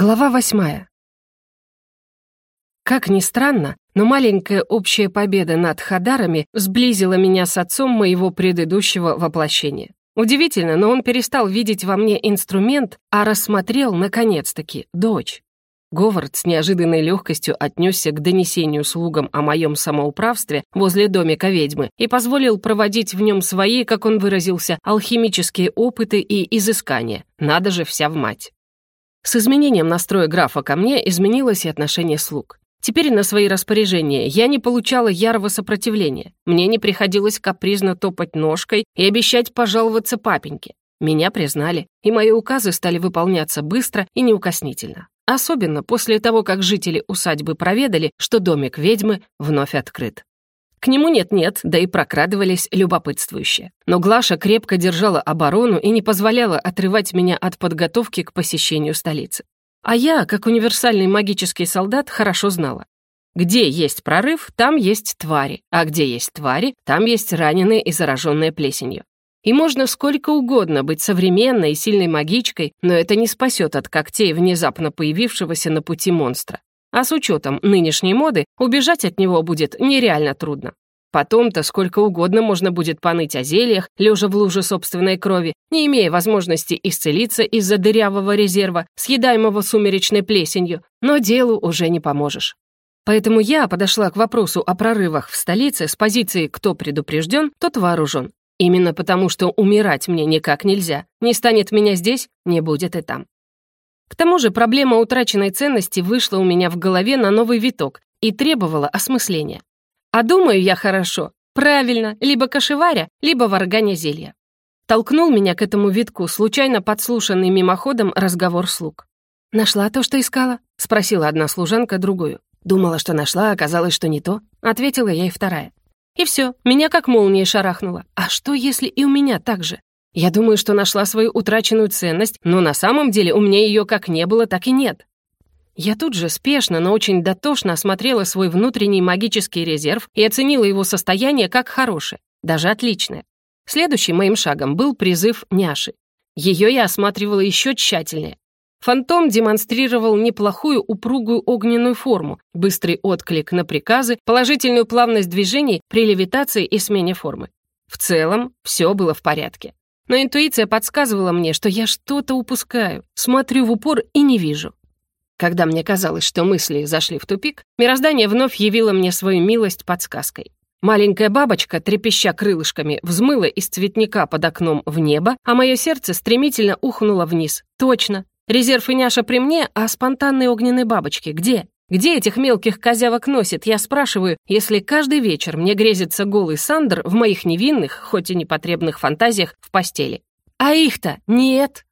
Глава восьмая. Как ни странно, но маленькая общая победа над Хадарами сблизила меня с отцом моего предыдущего воплощения. Удивительно, но он перестал видеть во мне инструмент, а рассмотрел, наконец-таки, дочь. Говард с неожиданной легкостью отнесся к донесению слугам о моем самоуправстве возле домика ведьмы и позволил проводить в нем свои, как он выразился, алхимические опыты и изыскания. Надо же, вся в мать. С изменением настроя графа ко мне изменилось и отношение слуг. Теперь на свои распоряжения я не получала ярого сопротивления. Мне не приходилось капризно топать ножкой и обещать пожаловаться папеньке. Меня признали, и мои указы стали выполняться быстро и неукоснительно. Особенно после того, как жители усадьбы проведали, что домик ведьмы вновь открыт. К нему нет-нет, да и прокрадывались любопытствующие. Но Глаша крепко держала оборону и не позволяла отрывать меня от подготовки к посещению столицы. А я, как универсальный магический солдат, хорошо знала. Где есть прорыв, там есть твари, а где есть твари, там есть раненые и зараженные плесенью. И можно сколько угодно быть современной и сильной магичкой, но это не спасет от когтей внезапно появившегося на пути монстра. А с учетом нынешней моды убежать от него будет нереально трудно. Потом-то сколько угодно можно будет поныть о зельях, лежа в луже собственной крови, не имея возможности исцелиться из-за дырявого резерва, съедаемого сумеречной плесенью, но делу уже не поможешь. Поэтому я подошла к вопросу о прорывах в столице с позиции «кто предупрежден, тот вооружен». Именно потому, что умирать мне никак нельзя. Не станет меня здесь, не будет и там. К тому же проблема утраченной ценности вышла у меня в голове на новый виток и требовала осмысления. А думаю я хорошо, правильно, либо кошеваря, либо варганя зелья. Толкнул меня к этому витку случайно подслушанный мимоходом разговор слуг. «Нашла то, что искала?» — спросила одна служанка другую. «Думала, что нашла, оказалось, что не то», — ответила ей вторая. И все, меня как молнией шарахнуло. А что, если и у меня так же? Я думаю, что нашла свою утраченную ценность, но на самом деле у меня ее как не было, так и нет. Я тут же спешно, но очень дотошно осмотрела свой внутренний магический резерв и оценила его состояние как хорошее, даже отличное. Следующим моим шагом был призыв няши. Ее я осматривала еще тщательнее. Фантом демонстрировал неплохую упругую огненную форму, быстрый отклик на приказы, положительную плавность движений при левитации и смене формы. В целом, все было в порядке. Но интуиция подсказывала мне, что я что-то упускаю, смотрю в упор и не вижу. Когда мне казалось, что мысли зашли в тупик, мироздание вновь явило мне свою милость подсказкой. Маленькая бабочка, трепеща крылышками, взмыла из цветника под окном в небо, а мое сердце стремительно ухнуло вниз. Точно. Резерв и няша при мне, а спонтанные огненные бабочки где? Где этих мелких козявок носит, я спрашиваю, если каждый вечер мне грезится голый Сандер в моих невинных, хоть и непотребных фантазиях в постели. А их-то нет.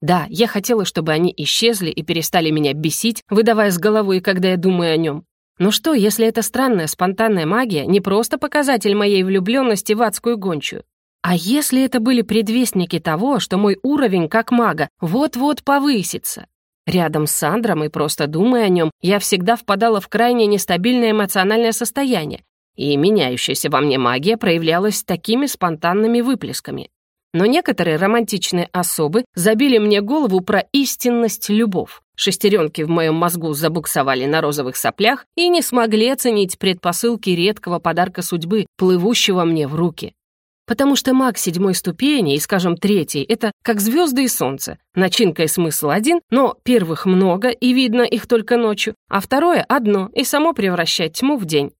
Да, я хотела, чтобы они исчезли и перестали меня бесить, выдавая с головой, когда я думаю о нем. Но что, если эта странная спонтанная магия не просто показатель моей влюбленности в адскую гончую? А если это были предвестники того, что мой уровень как мага вот-вот повысится? Рядом с Сандром и просто думая о нем, я всегда впадала в крайне нестабильное эмоциональное состояние, и меняющаяся во мне магия проявлялась такими спонтанными выплесками. Но некоторые романтичные особы забили мне голову про истинность любовь. Шестеренки в моем мозгу забуксовали на розовых соплях и не смогли оценить предпосылки редкого подарка судьбы, плывущего мне в руки. Потому что маг седьмой ступени и, скажем, третий — это как звезды и солнце. Начинка и смысл один, но первых много, и видно их только ночью, а второе — одно, и само превращает тьму в день.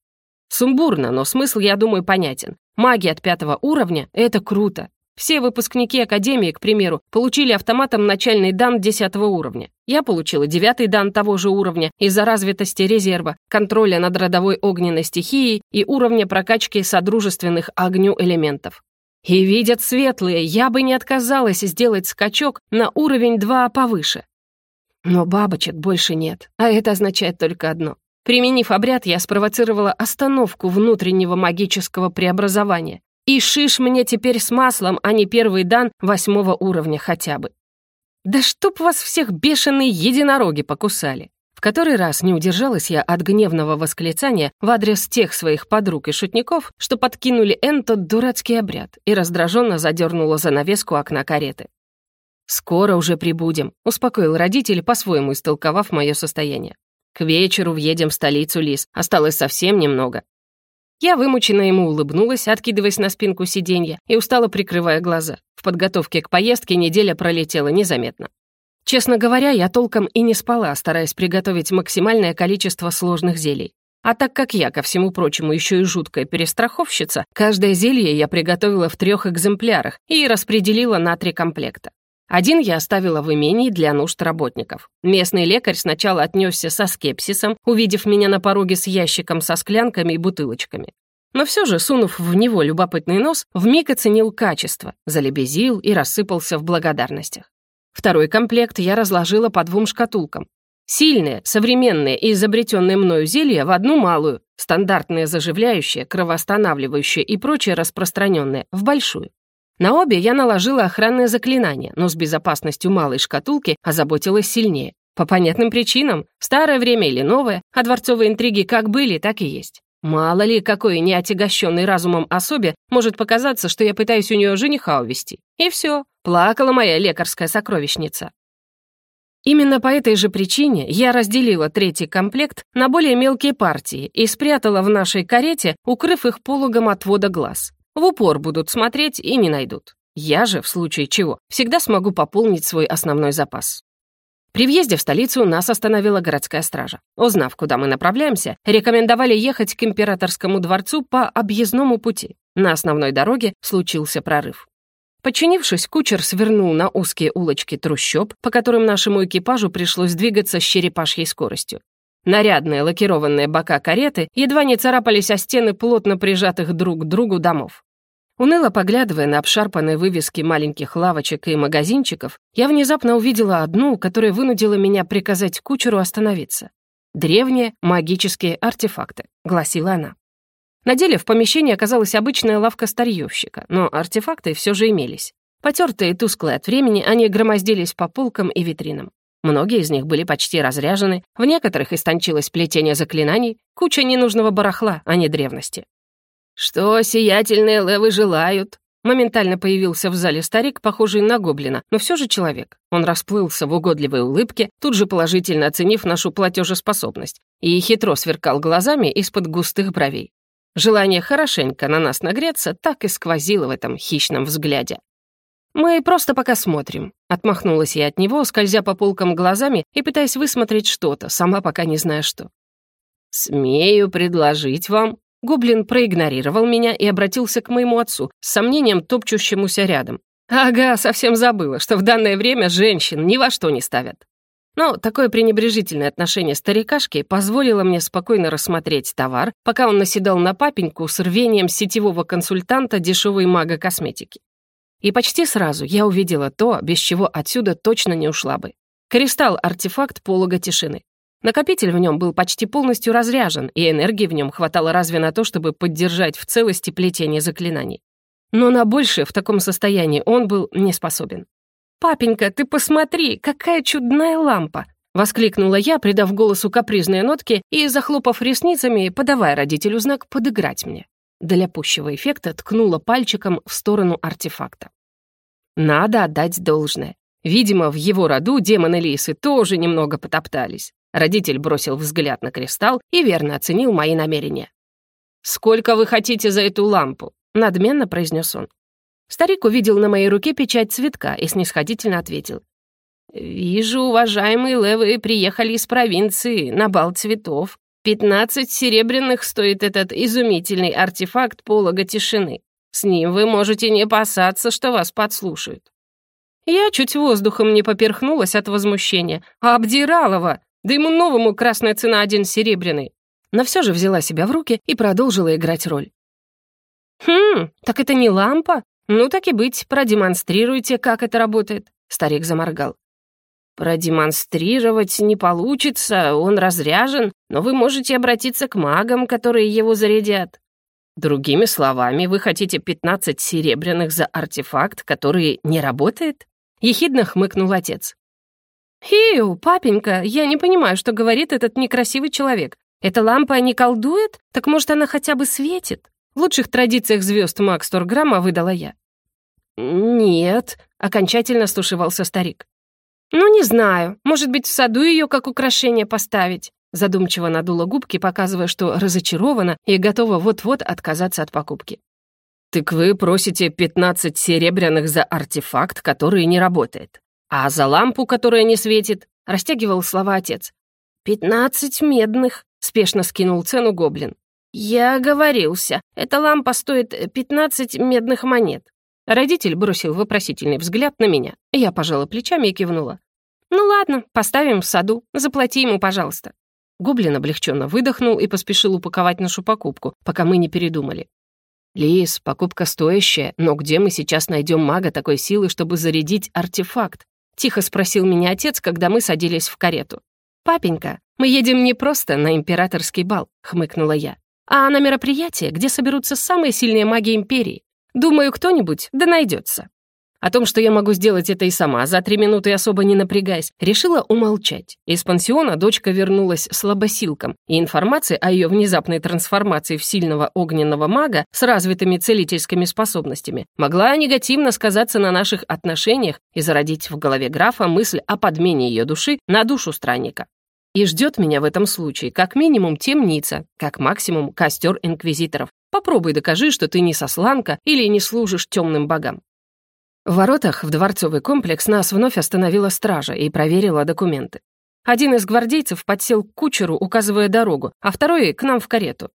Сумбурно, но смысл, я думаю, понятен. Маги от пятого уровня — это круто. Все выпускники Академии, к примеру, получили автоматом начальный дан десятого уровня. Я получила девятый дан того же уровня из-за развитости резерва, контроля над родовой огненной стихией и уровня прокачки содружественных огню элементов. И видят светлые, я бы не отказалась сделать скачок на уровень 2 повыше. Но бабочек больше нет, а это означает только одно. Применив обряд, я спровоцировала остановку внутреннего магического преобразования, и шиш мне теперь с маслом, а не первый дан восьмого уровня хотя бы. Да чтоб вас всех бешеные единороги покусали. Который раз не удержалась я от гневного восклицания в адрес тех своих подруг и шутников, что подкинули Эн тот дурацкий обряд, и раздраженно задернула занавеску окна кареты. «Скоро уже прибудем», — успокоил родитель, по-своему истолковав мое состояние. «К вечеру въедем в столицу, Лис. Осталось совсем немного». Я вымученно ему улыбнулась, откидываясь на спинку сиденья и устало прикрывая глаза. В подготовке к поездке неделя пролетела незаметно. Честно говоря, я толком и не спала, стараясь приготовить максимальное количество сложных зелий. А так как я, ко всему прочему, еще и жуткая перестраховщица, каждое зелье я приготовила в трех экземплярах и распределила на три комплекта. Один я оставила в имении для нужд работников. Местный лекарь сначала отнесся со скепсисом, увидев меня на пороге с ящиком со склянками и бутылочками. Но все же, сунув в него любопытный нос, вмиг оценил качество, залебезил и рассыпался в благодарностях. Второй комплект я разложила по двум шкатулкам. Сильные, современные и изобретенные мною зелья в одну малую, стандартные заживляющие, кровоостанавливающие и прочее распространенные в большую. На обе я наложила охранное заклинание, но с безопасностью малой шкатулки озаботилась сильнее. По понятным причинам, старое время или новое, а дворцовые интриги как были, так и есть. Мало ли, какой неотягощенный разумом особе может показаться, что я пытаюсь у нее жениха увести. И все, плакала моя лекарская сокровищница. Именно по этой же причине я разделила третий комплект на более мелкие партии и спрятала в нашей карете, укрыв их пологом отвода глаз. В упор будут смотреть и не найдут. Я же, в случае чего, всегда смогу пополнить свой основной запас. При въезде в столицу нас остановила городская стража. Узнав, куда мы направляемся, рекомендовали ехать к императорскому дворцу по объездному пути. На основной дороге случился прорыв. Подчинившись, кучер свернул на узкие улочки трущоб, по которым нашему экипажу пришлось двигаться с черепашьей скоростью. Нарядные лакированные бока кареты едва не царапались о стены плотно прижатых друг к другу домов. Уныло поглядывая на обшарпанные вывески маленьких лавочек и магазинчиков, я внезапно увидела одну, которая вынудила меня приказать кучеру остановиться. «Древние магические артефакты», — гласила она. На деле в помещении оказалась обычная лавка старьевщика, но артефакты все же имелись. Потертые и тусклые от времени, они громоздились по полкам и витринам. Многие из них были почти разряжены, в некоторых истончилось плетение заклинаний, куча ненужного барахла, а не древности. «Что сиятельные левы желают?» Моментально появился в зале старик, похожий на гоблина, но все же человек. Он расплылся в угодливой улыбке, тут же положительно оценив нашу платежеспособность, и хитро сверкал глазами из-под густых бровей. Желание хорошенько на нас нагреться так и сквозило в этом хищном взгляде. «Мы просто пока смотрим», — отмахнулась я от него, скользя по полкам глазами и пытаясь высмотреть что-то, сама пока не зная что. «Смею предложить вам...» Гоблин проигнорировал меня и обратился к моему отцу, с сомнением топчущемуся рядом. «Ага, совсем забыла, что в данное время женщин ни во что не ставят». Но такое пренебрежительное отношение старикашки позволило мне спокойно рассмотреть товар, пока он наседал на папеньку с рвением сетевого консультанта дешевой мага-косметики. И почти сразу я увидела то, без чего отсюда точно не ушла бы. Кристалл-артефакт полога тишины. Накопитель в нем был почти полностью разряжен, и энергии в нем хватало разве на то, чтобы поддержать в целости плетение заклинаний. Но на большее в таком состоянии он был не способен. «Папенька, ты посмотри, какая чудная лампа!» — воскликнула я, придав голосу капризные нотки и, захлопав ресницами, подавая родителю знак «подыграть мне». Для пущего эффекта ткнула пальчиком в сторону артефакта. Надо отдать должное. Видимо, в его роду демоны-лисы тоже немного потоптались. Родитель бросил взгляд на кристалл и верно оценил мои намерения. «Сколько вы хотите за эту лампу?» — надменно произнес он. Старик увидел на моей руке печать цветка и снисходительно ответил. «Вижу, уважаемые левы приехали из провинции на бал цветов. Пятнадцать серебряных стоит этот изумительный артефакт полога тишины. С ним вы можете не опасаться, что вас подслушают». Я чуть воздухом не поперхнулась от возмущения. Обдиралова! Да ему новому красная цена один серебряный. Но все же взяла себя в руки и продолжила играть роль. «Хм, так это не лампа? «Ну, так и быть, продемонстрируйте, как это работает», — старик заморгал. «Продемонстрировать не получится, он разряжен, но вы можете обратиться к магам, которые его зарядят». «Другими словами, вы хотите 15 серебряных за артефакт, который не работает?» — ехидно хмыкнул отец. «Хиу, папенька, я не понимаю, что говорит этот некрасивый человек. Эта лампа не колдует? Так может, она хотя бы светит?» В лучших традициях звезд Макс Торграмма выдала я. «Нет», — окончательно стушевался старик. «Ну, не знаю. Может быть, в саду ее как украшение поставить?» Задумчиво надула губки, показывая, что разочарована и готова вот-вот отказаться от покупки. «Так вы просите 15 серебряных за артефакт, который не работает. А за лампу, которая не светит?» — растягивал слова отец. «Пятнадцать медных», — спешно скинул цену гоблин. «Я оговорился. Эта лампа стоит пятнадцать медных монет». Родитель бросил вопросительный взгляд на меня. Я пожала плечами и кивнула. «Ну ладно, поставим в саду. Заплати ему, пожалуйста». Гоблин облегченно выдохнул и поспешил упаковать нашу покупку, пока мы не передумали. «Лис, покупка стоящая, но где мы сейчас найдем мага такой силы, чтобы зарядить артефакт?» — тихо спросил меня отец, когда мы садились в карету. «Папенька, мы едем не просто на императорский бал», — хмыкнула я, «а на мероприятие, где соберутся самые сильные маги Империи. Думаю, кто-нибудь да найдется». О том, что я могу сделать это и сама, за три минуты особо не напрягаясь, решила умолчать. Из пансиона дочка вернулась слабосилком, и информация о ее внезапной трансформации в сильного огненного мага с развитыми целительскими способностями могла негативно сказаться на наших отношениях и зародить в голове графа мысль о подмене ее души на душу странника. И ждет меня в этом случае как минимум темница, как максимум костер инквизиторов. Попробуй докажи, что ты не сосланка или не служишь темным богам. В воротах в дворцовый комплекс нас вновь остановила стража и проверила документы. Один из гвардейцев подсел к кучеру, указывая дорогу, а второй — к нам в карету.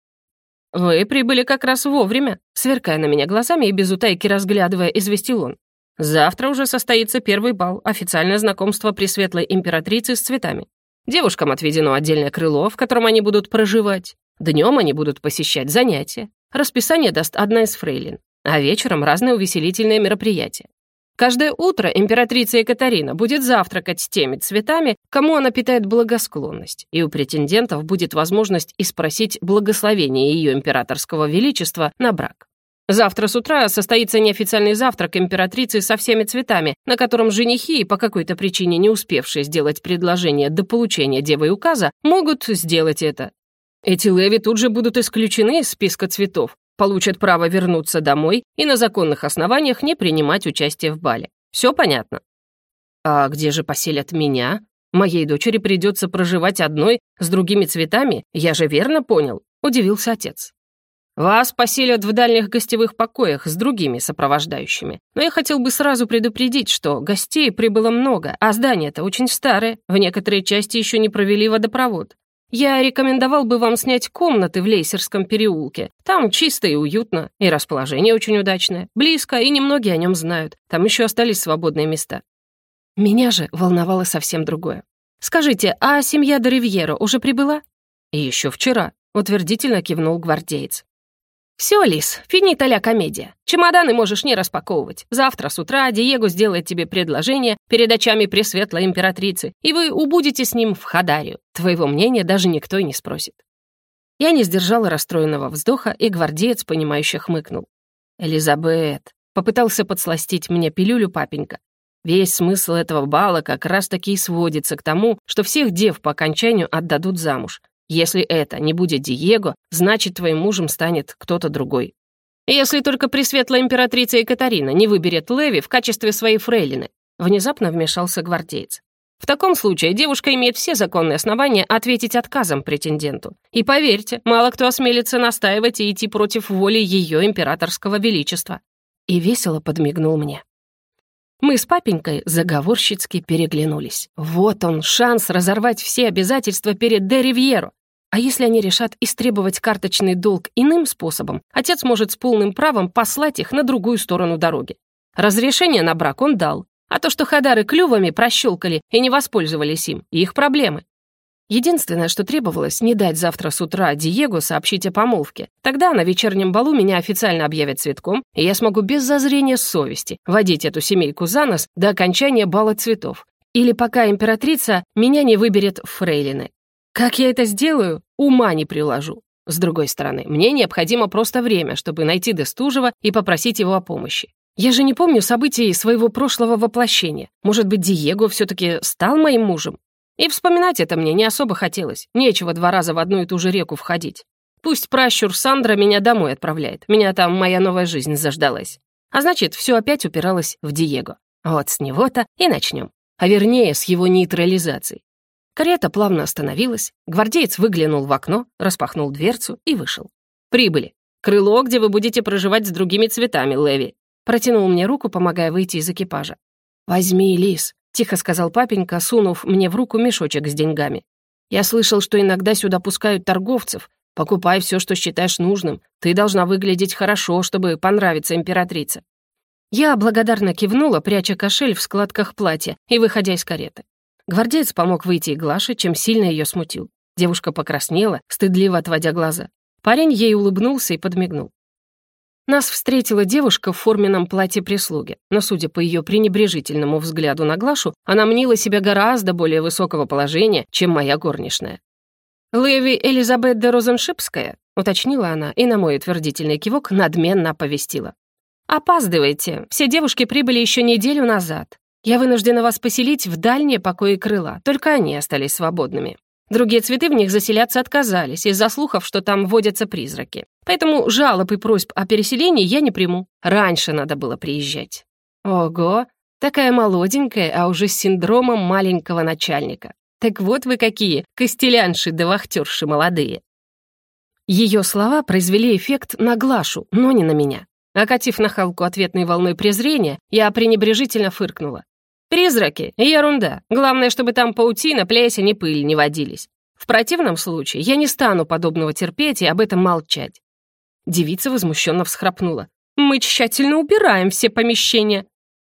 «Вы прибыли как раз вовремя», — сверкая на меня глазами и без утайки разглядывая, известил он. «Завтра уже состоится первый бал, официальное знакомство Пресветлой Императрицы с цветами. Девушкам отведено отдельное крыло, в котором они будут проживать. Днем они будут посещать занятия. Расписание даст одна из фрейлин, а вечером разные увеселительные мероприятия. Каждое утро императрица Екатерина будет завтракать с теми цветами, кому она питает благосклонность, и у претендентов будет возможность испросить благословение ее императорского величества на брак. Завтра с утра состоится неофициальный завтрак императрицы со всеми цветами, на котором женихи, по какой-то причине не успевшие сделать предложение до получения девы указа, могут сделать это. Эти леви тут же будут исключены из списка цветов, получат право вернуться домой и на законных основаниях не принимать участие в бале. Все понятно? А где же поселят меня? Моей дочери придется проживать одной с другими цветами, я же верно понял, удивился отец. Вас поселят в дальних гостевых покоях с другими сопровождающими. Но я хотел бы сразу предупредить, что гостей прибыло много, а здание-то очень старое, в некоторые части еще не провели водопровод. Я рекомендовал бы вам снять комнаты в Лейсерском переулке. Там чисто и уютно, и расположение очень удачное. Близко, и немногие о нем знают. Там еще остались свободные места. Меня же волновало совсем другое. «Скажите, а семья Доривьеро уже прибыла?» «И еще вчера», — утвердительно кивнул гвардеец. «Все, Лис, финита ля комедия. Чемоданы можешь не распаковывать. Завтра с утра Диего сделает тебе предложение перед очами Пресветлой Императрицы, и вы убудете с ним в Хадарию. Твоего мнения даже никто и не спросит». Я не сдержала расстроенного вздоха, и гвардеец, понимающе хмыкнул. «Элизабет», — попытался подсластить мне пилюлю папенька. Весь смысл этого бала как раз-таки и сводится к тому, что всех дев по окончанию отдадут замуж, если это не будет Диего, значит, твоим мужем станет кто-то другой. Если только Пресветлая Императрица Екатерина не выберет Леви в качестве своей фрейлины, внезапно вмешался гвардеец. В таком случае девушка имеет все законные основания ответить отказом претенденту. И поверьте, мало кто осмелится настаивать и идти против воли ее императорского величества. И весело подмигнул мне. Мы с папенькой заговорщицки переглянулись. Вот он, шанс разорвать все обязательства перед Де Ривьеро. А если они решат истребовать карточный долг иным способом, отец может с полным правом послать их на другую сторону дороги. Разрешение на брак он дал, а то, что Хадары клювами прощелкали и не воспользовались им, их проблемы. Единственное, что требовалось, не дать завтра с утра Диего сообщить о помолвке. Тогда на вечернем балу меня официально объявят цветком, и я смогу без зазрения совести водить эту семейку за нос до окончания бала цветов. Или пока императрица меня не выберет в фрейлины. Как я это сделаю, ума не приложу. С другой стороны, мне необходимо просто время, чтобы найти Дестужева и попросить его о помощи. Я же не помню событий своего прошлого воплощения. Может быть, Диего все-таки стал моим мужем? И вспоминать это мне не особо хотелось. Нечего два раза в одну и ту же реку входить. Пусть пращур Сандра меня домой отправляет. Меня там моя новая жизнь заждалась. А значит, все опять упиралось в Диего. Вот с него-то и начнем. А вернее, с его нейтрализацией. Карета плавно остановилась, гвардеец выглянул в окно, распахнул дверцу и вышел. «Прибыли. Крыло, где вы будете проживать с другими цветами, Леви». Протянул мне руку, помогая выйти из экипажа. «Возьми, Лис», — тихо сказал папенька, сунув мне в руку мешочек с деньгами. «Я слышал, что иногда сюда пускают торговцев. Покупай все, что считаешь нужным. Ты должна выглядеть хорошо, чтобы понравиться императрице». Я благодарно кивнула, пряча кошель в складках платья и выходя из кареты. Гвардеец помог выйти Глаше, чем сильно ее смутил. Девушка покраснела, стыдливо отводя глаза. Парень ей улыбнулся и подмигнул. Нас встретила девушка в форменном платье прислуги, но, судя по ее пренебрежительному взгляду на Глашу, она мнила себя гораздо более высокого положения, чем моя горничная. «Леви Элизабет де Розеншипская», — уточнила она и на мой утвердительный кивок надменно оповестила. «Опаздывайте, все девушки прибыли еще неделю назад. Я вынуждена вас поселить в дальние покои крыла, только они остались свободными. Другие цветы в них заселяться отказались из-за слухов, что там водятся призраки. Поэтому жалоб и просьб о переселении я не приму. Раньше надо было приезжать. Ого, такая молоденькая, а уже с синдромом маленького начальника. Так вот вы какие, костелянши да вахтерши молодые. Ее слова произвели эффект на Глашу, но не на меня. Окатив нахалку ответной волной презрения, я пренебрежительно фыркнула. Призраки — ерунда. Главное, чтобы там паутина, плесень и пыль не водились. В противном случае я не стану подобного терпеть и об этом молчать. Девица возмущенно всхрапнула. «Мы тщательно убираем все помещения».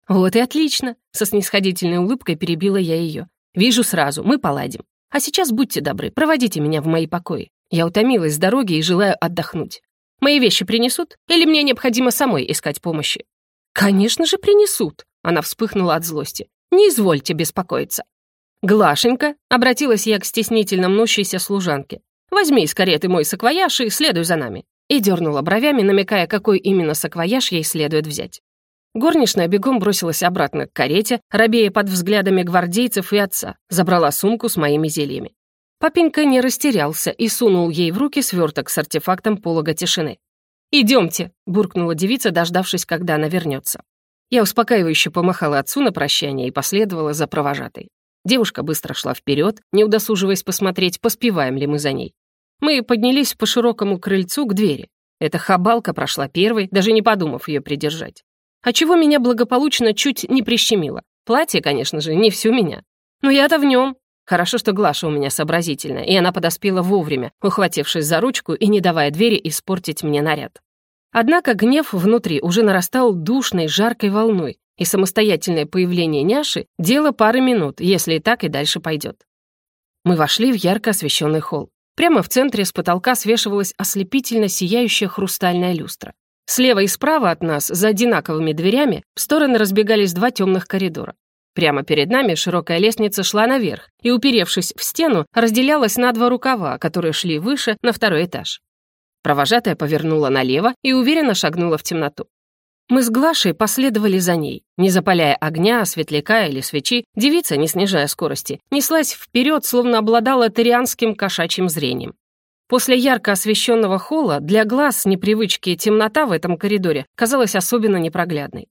«Вот и отлично», — со снисходительной улыбкой перебила я ее. «Вижу сразу, мы поладим. А сейчас будьте добры, проводите меня в мои покои. Я утомилась с дороги и желаю отдохнуть. Мои вещи принесут? Или мне необходимо самой искать помощи?» «Конечно же принесут», она вспыхнула от злости. «Не извольте беспокоиться». «Глашенька», — обратилась я к стеснительно мнущейся служанке, «возьми из кареты мой саквояж и следуй за нами». И дернула бровями, намекая, какой именно саквояж ей следует взять. Горничная бегом бросилась обратно к карете, робея под взглядами гвардейцев и отца, забрала сумку с моими зельями. Папенька не растерялся и сунул ей в руки сверток с артефактом полога тишины. «Идемте», — буркнула девица, дождавшись, когда она вернется. Я успокаивающе помахала отцу на прощание и последовала за провожатой. Девушка быстро шла вперед, не удосуживаясь посмотреть, поспеваем ли мы за ней. Мы поднялись по широкому крыльцу к двери. Эта хабалка прошла первой, даже не подумав ее придержать. А чего меня благополучно чуть не прищемило. Платье, конечно же, не всю меня. Но я-то в нем. Хорошо, что Глаша у меня сообразительная, и она подоспела вовремя, ухватившись за ручку и не давая двери испортить мне наряд. Однако гнев внутри уже нарастал душной, жаркой волной, и самостоятельное появление няши — дело пары минут, если и так и дальше пойдет. Мы вошли в ярко освещенный холл. Прямо в центре с потолка свешивалась ослепительно сияющая хрустальная люстра. Слева и справа от нас, за одинаковыми дверями, в стороны разбегались два темных коридора. Прямо перед нами широкая лестница шла наверх и, уперевшись в стену, разделялась на два рукава, которые шли выше, на второй этаж. Провожатая повернула налево и уверенно шагнула в темноту. Мы с Глашей последовали за ней. Не запаляя огня, светляка или свечи, девица, не снижая скорости, неслась вперед, словно обладала тарианским кошачьим зрением. После ярко освещенного холла для глаз непривычки темнота в этом коридоре казалась особенно непроглядной.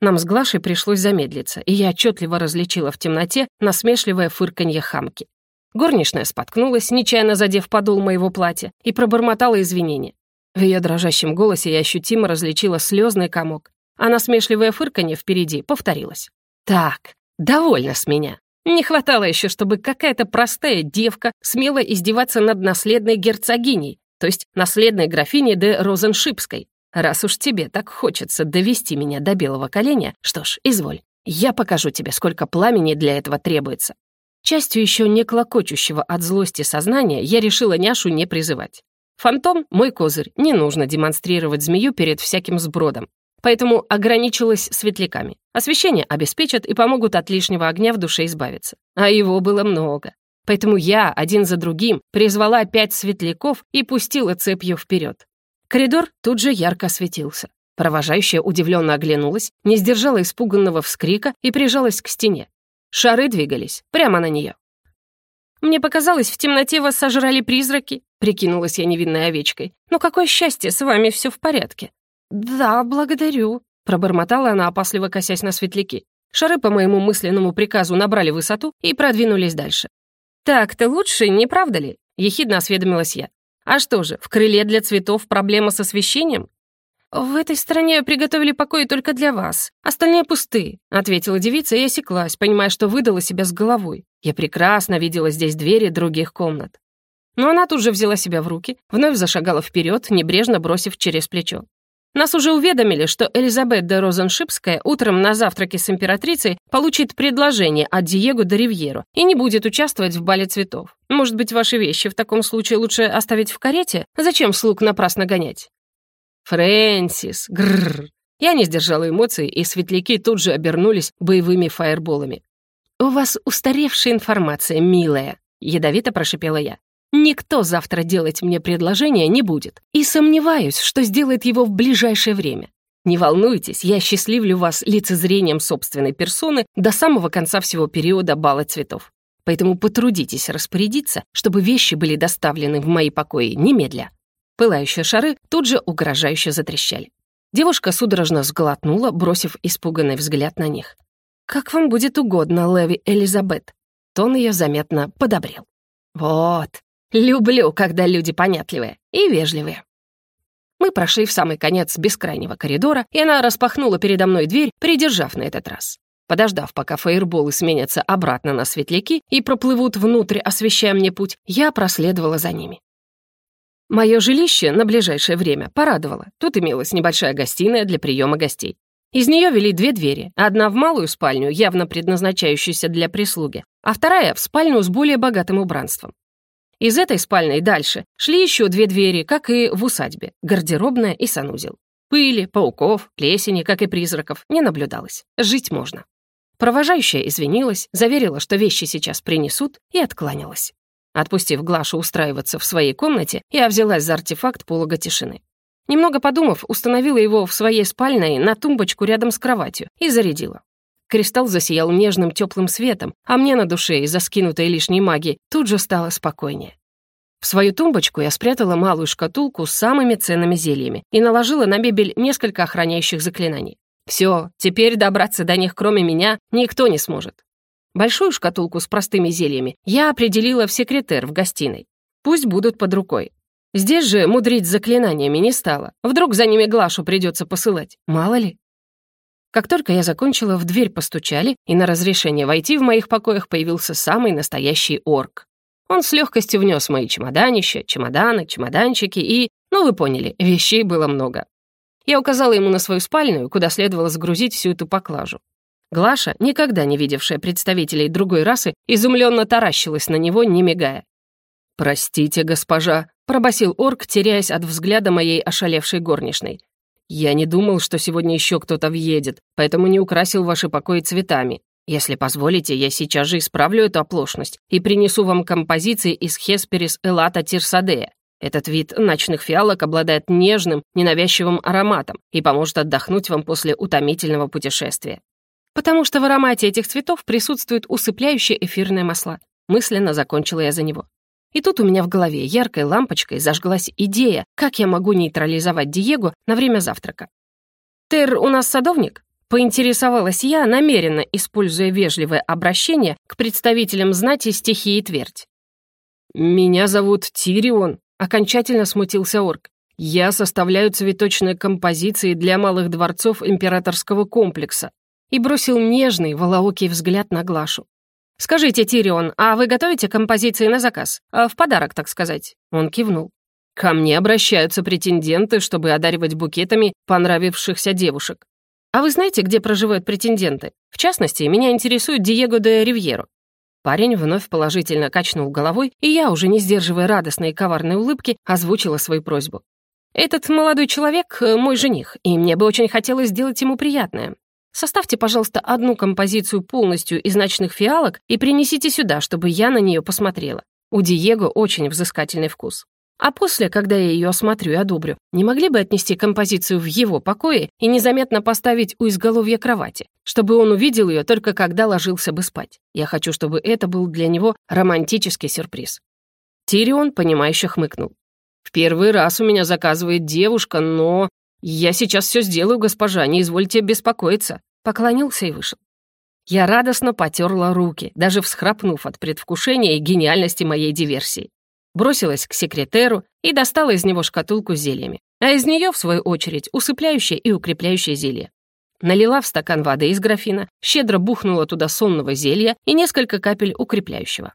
Нам с Глашей пришлось замедлиться, и я отчетливо различила в темноте насмешливое фырканье хамки. Горничная споткнулась, нечаянно задев подол моего платья, и пробормотала извинения. В ее дрожащем голосе я ощутимо различила слезный комок, а насмешливое фырканье впереди повторилось. «Так, довольно с меня. Не хватало еще, чтобы какая-то простая девка смела издеваться над наследной герцогиней, то есть наследной графиней де Розеншипской. Раз уж тебе так хочется довести меня до белого коленя, что ж, изволь, я покажу тебе, сколько пламени для этого требуется. Частью еще не клокочущего от злости сознания я решила няшу не призывать. Фантом — мой козырь, не нужно демонстрировать змею перед всяким сбродом. Поэтому ограничилась светляками. Освещение обеспечат и помогут от лишнего огня в душе избавиться. А его было много. Поэтому я, один за другим, призвала пять светляков и пустила цепью вперед. Коридор тут же ярко осветился. Провожающая удивленно оглянулась, не сдержала испуганного вскрика и прижалась к стене. Шары двигались прямо на нее. «Мне показалось, в темноте вас сожрали призраки», — прикинулась я невинной овечкой. «Но какое счастье, с вами все в порядке». «Да, благодарю», Пробормотала она, опасливо косясь на светляки. Шары по моему мысленному приказу набрали высоту и продвинулись дальше. «Так-то лучше, не правда ли?» — ехидно осведомилась я. «А что же, в крыле для цветов проблема с освещением?» «В этой стране приготовили покои только для вас. Остальные пусты», — ответила девица и осеклась, понимая, что выдала себя с головой. Я прекрасно видела здесь двери других комнат. Но она тут же взяла себя в руки, вновь зашагала вперед, небрежно бросив через плечо. Нас уже уведомили, что Элизабет де Розеншипская утром на завтраке с императрицей получит предложение от Диего де Ривьеро и не будет участвовать в бале цветов. Может быть, ваши вещи в таком случае лучше оставить в карете? Зачем слуг напрасно гонять? «Фрэнсис! Грррр!» Я не сдержала эмоций, и светляки тут же обернулись боевыми фаерболами. «У вас устаревшая информация, милая», — ядовито прошипела я. «Никто завтра делать мне предложение не будет, и сомневаюсь, что сделает его в ближайшее время. Не волнуйтесь, я счастливлю вас лицезрением собственной персоны до самого конца всего периода бала цветов. Поэтому потрудитесь распорядиться, чтобы вещи были доставлены в мои покои немедля». Пылающие шары тут же угрожающе затрещали. Девушка судорожно сглотнула, бросив испуганный взгляд на них. «Как вам будет угодно, Леви Элизабет?» Тон ее заметно подобрел. «Вот, люблю, когда люди понятливые и вежливые». Мы прошли в самый конец бескрайнего коридора, и она распахнула передо мной дверь, придержав на этот раз. Подождав, пока фаерболы сменятся обратно на светляки и проплывут внутрь, освещая мне путь, я проследовала за ними. Мое жилище на ближайшее время порадовало. Тут имелась небольшая гостиная для приема гостей. Из нее вели две двери, одна в малую спальню, явно предназначающуюся для прислуги, а вторая — в спальню с более богатым убранством. Из этой спальни дальше шли еще две двери, как и в усадьбе, гардеробная и санузел. Пыли, пауков, плесени, как и призраков, не наблюдалось. Жить можно. Провожающая извинилась, заверила, что вещи сейчас принесут, и откланялась. Отпустив Глашу устраиваться в своей комнате, я взялась за артефакт полога тишины. Немного подумав, установила его в своей спальной на тумбочку рядом с кроватью и зарядила. Кристалл засиял нежным теплым светом, а мне на душе из-за скинутой лишней магии тут же стало спокойнее. В свою тумбочку я спрятала малую шкатулку с самыми ценными зельями и наложила на мебель несколько охраняющих заклинаний. Все, теперь добраться до них, кроме меня, никто не сможет. Большую шкатулку с простыми зельями я определила в секретер в гостиной. Пусть будут под рукой. Здесь же мудрить заклинаниями не стало. Вдруг за ними Глашу придется посылать. Мало ли. Как только я закончила, в дверь постучали, и на разрешение войти в моих покоях появился самый настоящий орк. Он с легкостью внес мои чемоданища, чемоданы, чемоданчики и... Ну, вы поняли, вещей было много. Я указала ему на свою спальню, куда следовало загрузить всю эту поклажу. Глаша, никогда не видевшая представителей другой расы, изумленно таращилась на него, не мигая. «Простите, госпожа», — пробасил орк, теряясь от взгляда моей ошалевшей горничной. «Я не думал, что сегодня еще кто-то въедет, поэтому не украсил ваши покои цветами. Если позволите, я сейчас же исправлю эту оплошность и принесу вам композиции из Хесперис элата тирсадея. Этот вид ночных фиалок обладает нежным, ненавязчивым ароматом и поможет отдохнуть вам после утомительного путешествия. Потому что в аромате этих цветов присутствует усыпляющее эфирное масло. Мысленно закончила я за него. И тут у меня в голове яркой лампочкой зажглась идея, как я могу нейтрализовать Диего на время завтрака. «Тер у нас садовник?» Поинтересовалась я, намеренно используя вежливое обращение к представителям знати стихии Твердь. «Меня зовут Тирион», — окончательно смутился орк. «Я составляю цветочные композиции для малых дворцов императорского комплекса и бросил нежный, волоокий взгляд на Глашу. «Скажите, Тирион, а вы готовите композиции на заказ? А в подарок, так сказать?» Он кивнул. «Ко мне обращаются претенденты, чтобы одаривать букетами понравившихся девушек. А вы знаете, где проживают претенденты? В частности, меня интересует Диего де Ривьеро». Парень вновь положительно качнул головой, и я, уже не сдерживая радостной и коварной улыбки, озвучила свою просьбу. «Этот молодой человек — мой жених, и мне бы очень хотелось сделать ему приятное. Составьте, пожалуйста, одну композицию полностью из ночных фиалок и принесите сюда, чтобы я на нее посмотрела. У Диего очень взыскательный вкус. А после, когда я ее осмотрю и одобрю, не могли бы отнести композицию в его покое и незаметно поставить у изголовья кровати, чтобы он увидел ее только когда ложился бы спать? Я хочу, чтобы это был для него романтический сюрприз». Тирион, понимающе хмыкнул. «В первый раз у меня заказывает девушка, но «Я сейчас все сделаю, госпожа, не извольте беспокоиться», поклонился и вышел. Я радостно потерла руки, даже всхрапнув от предвкушения и гениальности моей диверсии. Бросилась к секретеру и достала из него шкатулку с зельями, а из нее, в свою очередь, усыпляющее и укрепляющее зелье. Налила в стакан воды из графина, щедро бухнула туда сонного зелья и несколько капель укрепляющего.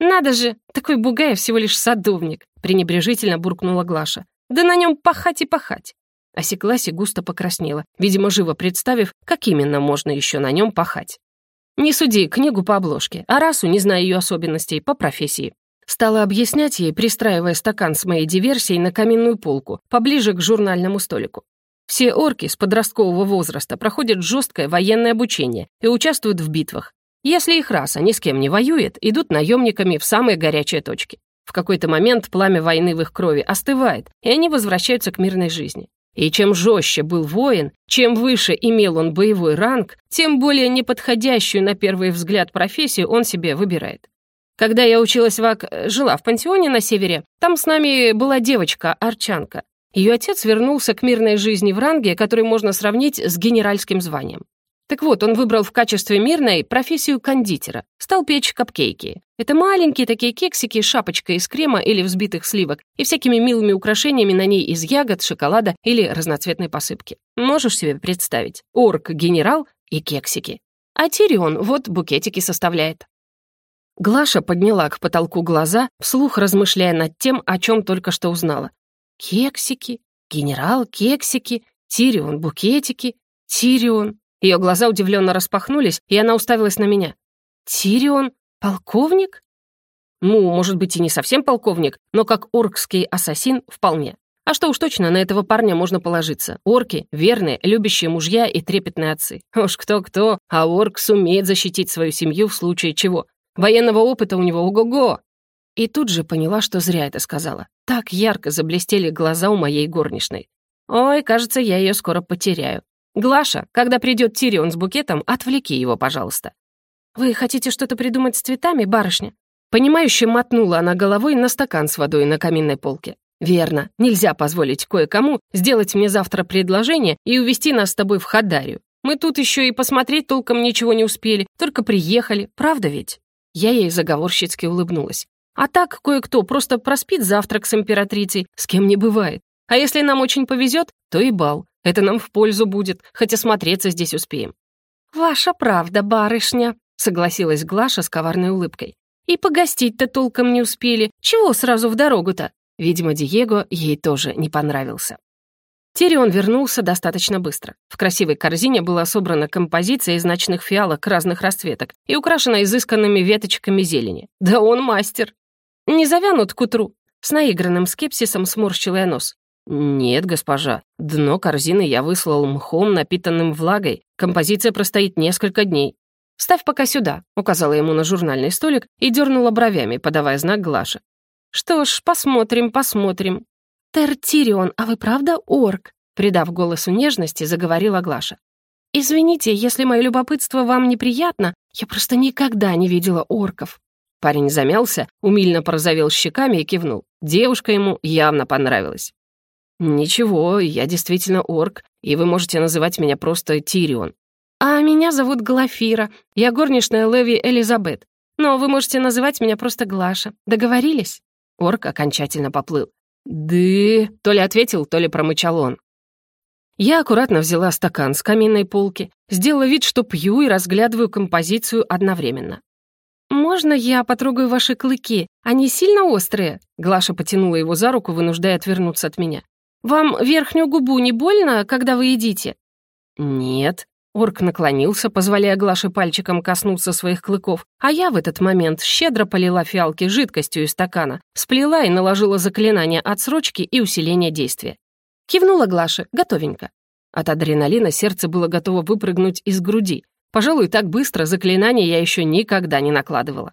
«Надо же, такой Бугаев всего лишь садовник», пренебрежительно буркнула Глаша. «Да на нем пахать и пахать». Осеклась и густо покраснела, видимо, живо представив, как именно можно еще на нем пахать. Не суди книгу по обложке, а расу, не зная ее особенностей, по профессии. Стала объяснять ей, пристраивая стакан с моей диверсией на каминную полку, поближе к журнальному столику. Все орки с подросткового возраста проходят жесткое военное обучение и участвуют в битвах. Если их раса ни с кем не воюет, идут наемниками в самые горячие точки. В какой-то момент пламя войны в их крови остывает, и они возвращаются к мирной жизни. И чем жестче был воин, чем выше имел он боевой ранг, тем более неподходящую на первый взгляд профессию он себе выбирает. Когда я училась в Ак... жила в пансионе на севере, там с нами была девочка, арчанка. Ее отец вернулся к мирной жизни в ранге, который можно сравнить с генеральским званием. Так вот, он выбрал в качестве мирной профессию кондитера. Стал печь капкейки. Это маленькие такие кексики с шапочкой из крема или взбитых сливок и всякими милыми украшениями на ней из ягод, шоколада или разноцветной посыпки. Можешь себе представить? Орк-генерал и кексики. А Тирион вот букетики составляет. Глаша подняла к потолку глаза, вслух размышляя над тем, о чем только что узнала. Кексики, генерал, кексики, Тирион, букетики, Тирион. Ее глаза удивленно распахнулись, и она уставилась на меня. «Тирион? Полковник?» Ну, может быть, и не совсем полковник, но как оркский ассасин вполне. А что уж точно, на этого парня можно положиться. Орки — верные, любящие мужья и трепетные отцы. Уж кто-кто, а орк сумеет защитить свою семью в случае чего. Военного опыта у него ого-го. И тут же поняла, что зря это сказала. Так ярко заблестели глаза у моей горничной. Ой, кажется, я ее скоро потеряю. «Глаша, когда придет Тирион с букетом, отвлеки его, пожалуйста». «Вы хотите что-то придумать с цветами, барышня?» Понимающе мотнула она головой на стакан с водой на каминной полке. «Верно, нельзя позволить кое-кому сделать мне завтра предложение и увести нас с тобой в Хадарию. Мы тут еще и посмотреть толком ничего не успели, только приехали, правда ведь?» Я ей заговорщицки улыбнулась. «А так кое-кто просто проспит завтрак с императрицей, с кем не бывает. А если нам очень повезет, то и бал. Это нам в пользу будет, хоть осмотреться здесь успеем». «Ваша правда, барышня», — согласилась Глаша с коварной улыбкой. «И погостить-то толком не успели. Чего сразу в дорогу-то?» Видимо, Диего ей тоже не понравился. Тирион вернулся достаточно быстро. В красивой корзине была собрана композиция из ночных фиалок разных расцветок и украшена изысканными веточками зелени. Да он мастер! Не завянут к утру. С наигранным скепсисом сморщил я нос. «Нет, госпожа. Дно корзины я выслал мхом, напитанным влагой. Композиция простоит несколько дней. Ставь пока сюда», — указала ему на журнальный столик и дернула бровями, подавая знак Глаше. «Что ж, посмотрим, посмотрим». «Тертирион, а вы правда орк?» Придав голосу нежности, заговорила Глаша. «Извините, если мое любопытство вам неприятно, я просто никогда не видела орков». Парень замялся, умильно порозовел щеками и кивнул. Девушка ему явно понравилась. «Ничего, я действительно орк, и вы можете называть меня просто Тирион». «А меня зовут Глафира, я горничная Леви Элизабет, но вы можете называть меня просто Глаша. Договорились?» Орк окончательно поплыл. «Ды...» — то ли ответил, то ли промычал он. Я аккуратно взяла стакан с каминной полки, сделала вид, что пью и разглядываю композицию одновременно. «Можно я потрогаю ваши клыки? Они сильно острые?» Глаша потянула его за руку, вынуждая отвернуться от меня. «Вам верхнюю губу не больно, когда вы едите?» «Нет». Орк наклонился, позволяя Глаше пальчиком коснуться своих клыков, а я в этот момент щедро полила фиалки жидкостью из стакана, сплела и наложила заклинание отсрочки и усиления действия. Кивнула Глаше, готовенько. От адреналина сердце было готово выпрыгнуть из груди. Пожалуй, так быстро заклинание я еще никогда не накладывала.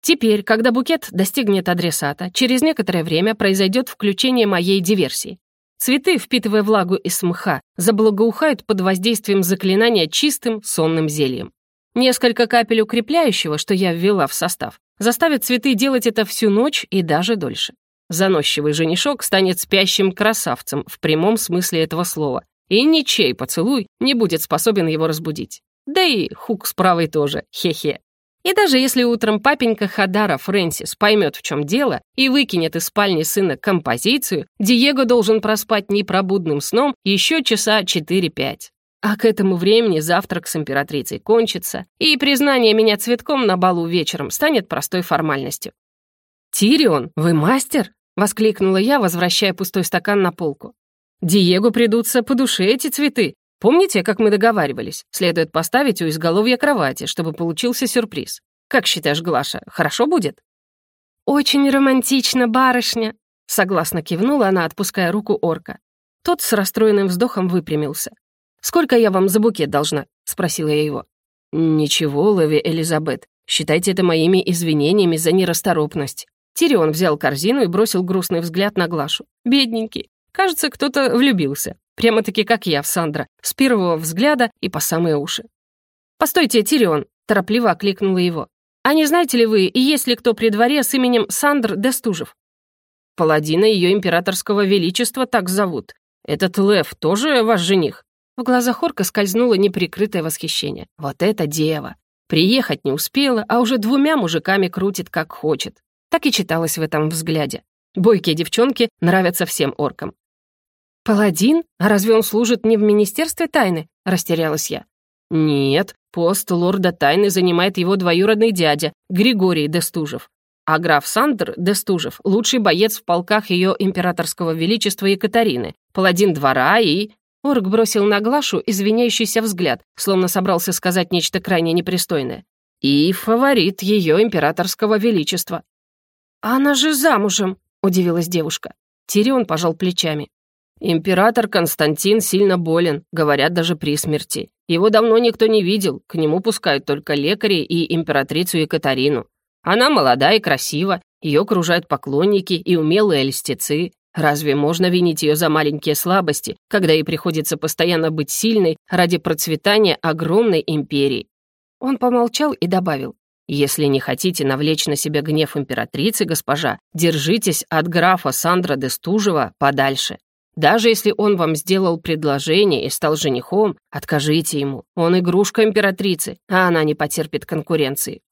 Теперь, когда букет достигнет адресата, через некоторое время произойдет включение моей диверсии. Цветы, впитывая влагу из мха, заблагоухают под воздействием заклинания чистым сонным зельем. Несколько капель укрепляющего, что я ввела в состав, заставят цветы делать это всю ночь и даже дольше. Заносчивый женишок станет спящим красавцем в прямом смысле этого слова, и ничей поцелуй не будет способен его разбудить. Да и хук с правой тоже, хе-хе. И даже если утром папенька Хадара Фрэнсис поймет, в чем дело, и выкинет из спальни сына композицию, Диего должен проспать непробудным сном еще часа 4-5. А к этому времени завтрак с императрицей кончится, и признание меня цветком на балу вечером станет простой формальностью. «Тирион, вы мастер?» — воскликнула я, возвращая пустой стакан на полку. «Диего придутся по душе эти цветы. Помните, как мы договаривались? Следует поставить у изголовья кровати, чтобы получился сюрприз. Как считаешь, Глаша, хорошо будет?» «Очень романтично, барышня», — согласно кивнула она, отпуская руку орка. Тот с расстроенным вздохом выпрямился. «Сколько я вам за букет должна?» — спросила я его. «Ничего, Леви Элизабет, считайте это моими извинениями за нерасторопность». Тирион взял корзину и бросил грустный взгляд на Глашу. «Бедненький. Кажется, кто-то влюбился. Прямо-таки как я в Сандра, с первого взгляда и по самые уши». «Постойте, Тирион!» — торопливо окликнула его. «А не знаете ли вы, есть ли кто при дворе с именем Сандр Дестужев?» «Паладина ее императорского величества так зовут. Этот Лев тоже ваш жених?» В глазах Орка скользнуло неприкрытое восхищение. Вот это дева! Приехать не успела, а уже двумя мужиками крутит, как хочет. Так и читалось в этом взгляде. Бойкие девчонки нравятся всем оркам. «Паладин? А разве он служит не в Министерстве тайны?» — растерялась я. «Нет, пост лорда тайны занимает его двоюродный дядя, Григорий Дестужев. А граф Сандр Дестужев — лучший боец в полках ее императорского величества Екатерины, паладин двора и Орк бросил на Глашу извиняющийся взгляд, словно собрался сказать нечто крайне непристойное. «И фаворит ее императорского величества». «Она же замужем», — удивилась девушка. Тирион пожал плечами. «Император Константин сильно болен, говорят, даже при смерти. Его давно никто не видел, к нему пускают только лекари и императрицу Екатерину. Она молода и красива, ее окружают поклонники и умелые льстецы. Разве можно винить ее за маленькие слабости, когда ей приходится постоянно быть сильной ради процветания огромной империи? Он помолчал и добавил, «Если не хотите навлечь на себя гнев императрицы, госпожа, держитесь от графа Сандра де Стужева подальше. Даже если он вам сделал предложение и стал женихом, откажите ему. Он игрушка императрицы, а она не потерпит конкуренции.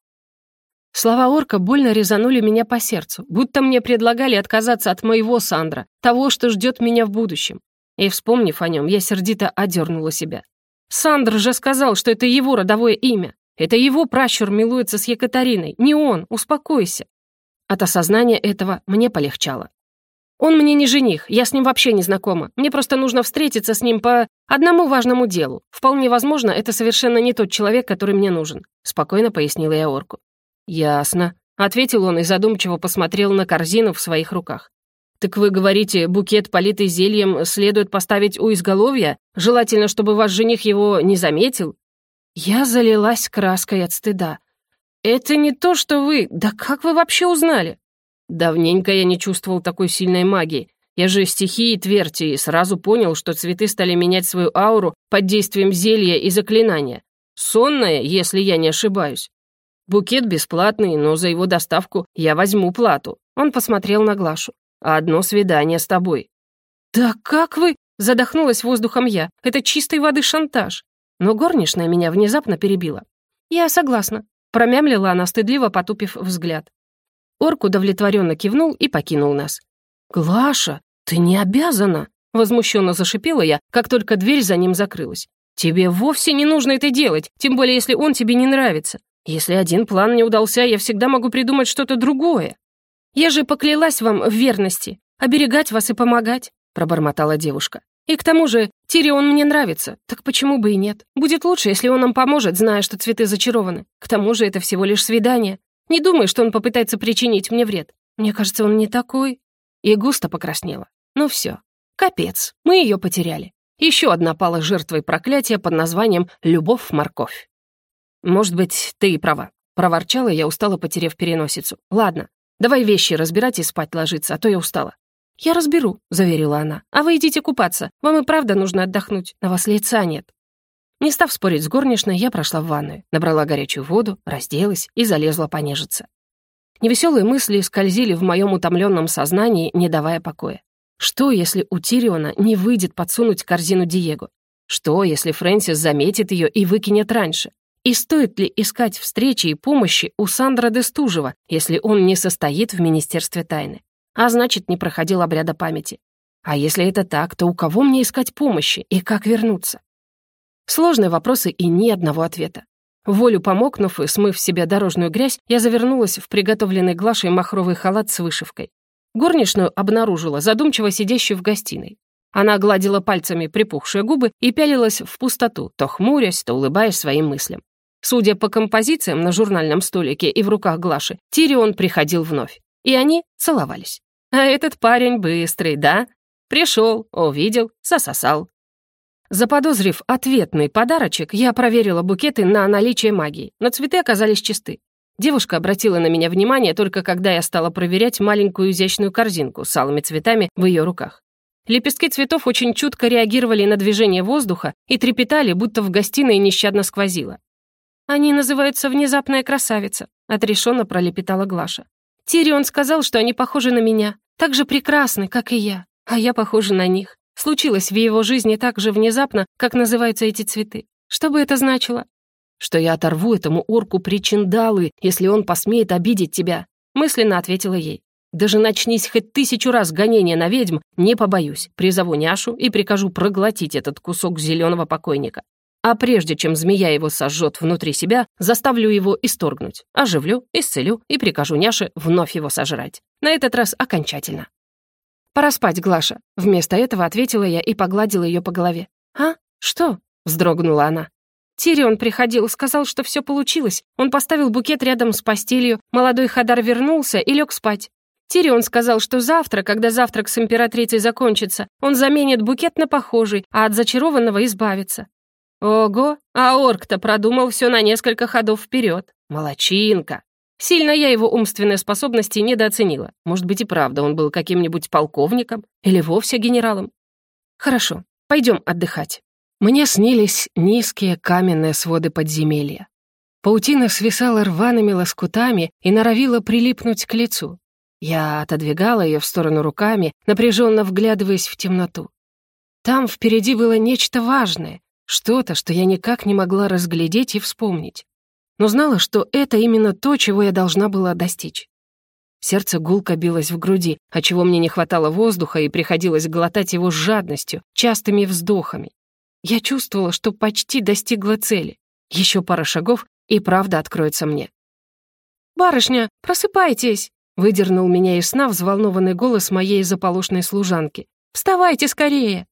Слова орка больно резанули меня по сердцу, будто мне предлагали отказаться от моего Сандра, того, что ждет меня в будущем. И, вспомнив о нем, я сердито одернула себя. Сандр же сказал, что это его родовое имя. Это его пращур милуется с Екатериной, не он, успокойся. От осознания этого мне полегчало. Он мне не жених, я с ним вообще не знакома. Мне просто нужно встретиться с ним по одному важному делу. Вполне возможно, это совершенно не тот человек, который мне нужен», — спокойно пояснила я орку. «Ясно», — ответил он и задумчиво посмотрел на корзину в своих руках. «Так вы говорите, букет, политый зельем, следует поставить у изголовья? Желательно, чтобы ваш жених его не заметил?» Я залилась краской от стыда. «Это не то, что вы... Да как вы вообще узнали?» «Давненько я не чувствовал такой сильной магии. Я же стихии Тверти и сразу понял, что цветы стали менять свою ауру под действием зелья и заклинания. Сонная, если я не ошибаюсь. Букет бесплатный, но за его доставку я возьму плату». Он посмотрел на Глашу. «Одно свидание с тобой». «Да как вы?» — задохнулась воздухом я. «Это чистой воды шантаж». Но горничная меня внезапно перебила. «Я согласна», — промямлила она, стыдливо потупив взгляд. Орк удовлетворенно кивнул и покинул нас. «Глаша, ты не обязана!» — возмущенно зашипела я, как только дверь за ним закрылась. «Тебе вовсе не нужно это делать, тем более если он тебе не нравится. Если один план не удался, я всегда могу придумать что-то другое. Я же поклялась вам в верности, оберегать вас и помогать, пробормотала девушка. И к тому же, Тирион мне нравится, так почему бы и нет? Будет лучше, если он нам поможет, зная, что цветы зачарованы. К тому же это всего лишь свидание. Не думай, что он попытается причинить мне вред. Мне кажется, он не такой. И густо покраснела. Ну все, капец, мы ее потеряли. Еще одна пала жертвой проклятия под названием «Любовь-морковь». «Может быть, ты и права», — проворчала я, устало потеряв переносицу. «Ладно, давай вещи разбирать и спать ложиться, а то я устала». «Я разберу», — заверила она. «А вы идите купаться. Вам и правда нужно отдохнуть. На вас лица нет». Не став спорить с горничной, я прошла в ванную, набрала горячую воду, разделась и залезла понежиться. Невеселые мысли скользили в моем утомленном сознании, не давая покоя. Что, если у Тириона не выйдет подсунуть корзину Диего? Что, если Фрэнсис заметит ее и выкинет раньше? И стоит ли искать встречи и помощи у Сандра де Стужева, если он не состоит в Министерстве тайны? А значит, не проходил обряда памяти. А если это так, то у кого мне искать помощи и как вернуться? Сложные вопросы и ни одного ответа. Волю помокнув и смыв себе дорожную грязь, я завернулась в приготовленный Глашей махровый халат с вышивкой. Горничную обнаружила, задумчиво сидящую в гостиной. Она гладила пальцами припухшие губы и пялилась в пустоту, то хмурясь, то улыбаясь своим мыслям. Судя по композициям на журнальном столике и в руках Глаши, Тирион приходил вновь. И они целовались. А этот парень быстрый, да? Пришел, увидел, сососал. Заподозрив ответный подарочек, я проверила букеты на наличие магии, но цветы оказались чисты. Девушка обратила на меня внимание только когда я стала проверять маленькую изящную корзинку с алыми цветами в ее руках. Лепестки цветов очень чутко реагировали на движение воздуха и трепетали, будто в гостиной нещадно сквозило. «Они называются «Внезапная красавица», — отрешенно пролепетала Глаша. «Тирион сказал, что они похожи на меня, так же прекрасны, как и я, а я похожа на них. Случилось в его жизни так же внезапно, как называются эти цветы. Что бы это значило? Что я оторву этому орку причиндалы, если он посмеет обидеть тебя, мысленно ответила ей. Даже начнись хоть тысячу раз гонения на ведьм, не побоюсь, призову няшу и прикажу проглотить этот кусок зеленого покойника. А прежде чем змея его сожжет внутри себя, заставлю его исторгнуть, оживлю, исцелю и прикажу няше вновь его сожрать. На этот раз окончательно. «Пора спать, Глаша», — вместо этого ответила я и погладила ее по голове. «А? Что?» — вздрогнула она. Тирион приходил, сказал, что все получилось. Он поставил букет рядом с постелью, молодой Хадар вернулся и лег спать. Тирион сказал, что завтра, когда завтрак с императрицей закончится, он заменит букет на похожий, а от зачарованного избавится. Ого, а орк-то продумал все на несколько ходов вперед. Молочинка. Сильно я его умственные способности недооценила. Может быть и правда он был каким-нибудь полковником или вовсе генералом. Хорошо, пойдем отдыхать. Мне снились низкие каменные своды подземелья. Паутина свисала рваными лоскутами и норовила прилипнуть к лицу. Я отодвигала ее в сторону руками, напряженно вглядываясь в темноту. Там впереди было нечто важное, что-то, что я никак не могла разглядеть и вспомнить но знала, что это именно то, чего я должна была достичь. Сердце гулко билось в груди, отчего мне не хватало воздуха и приходилось глотать его с жадностью, частыми вздохами. Я чувствовала, что почти достигла цели. Еще пара шагов, и правда откроется мне. «Барышня, просыпайтесь!» — выдернул меня из сна взволнованный голос моей заполошной служанки. «Вставайте скорее!»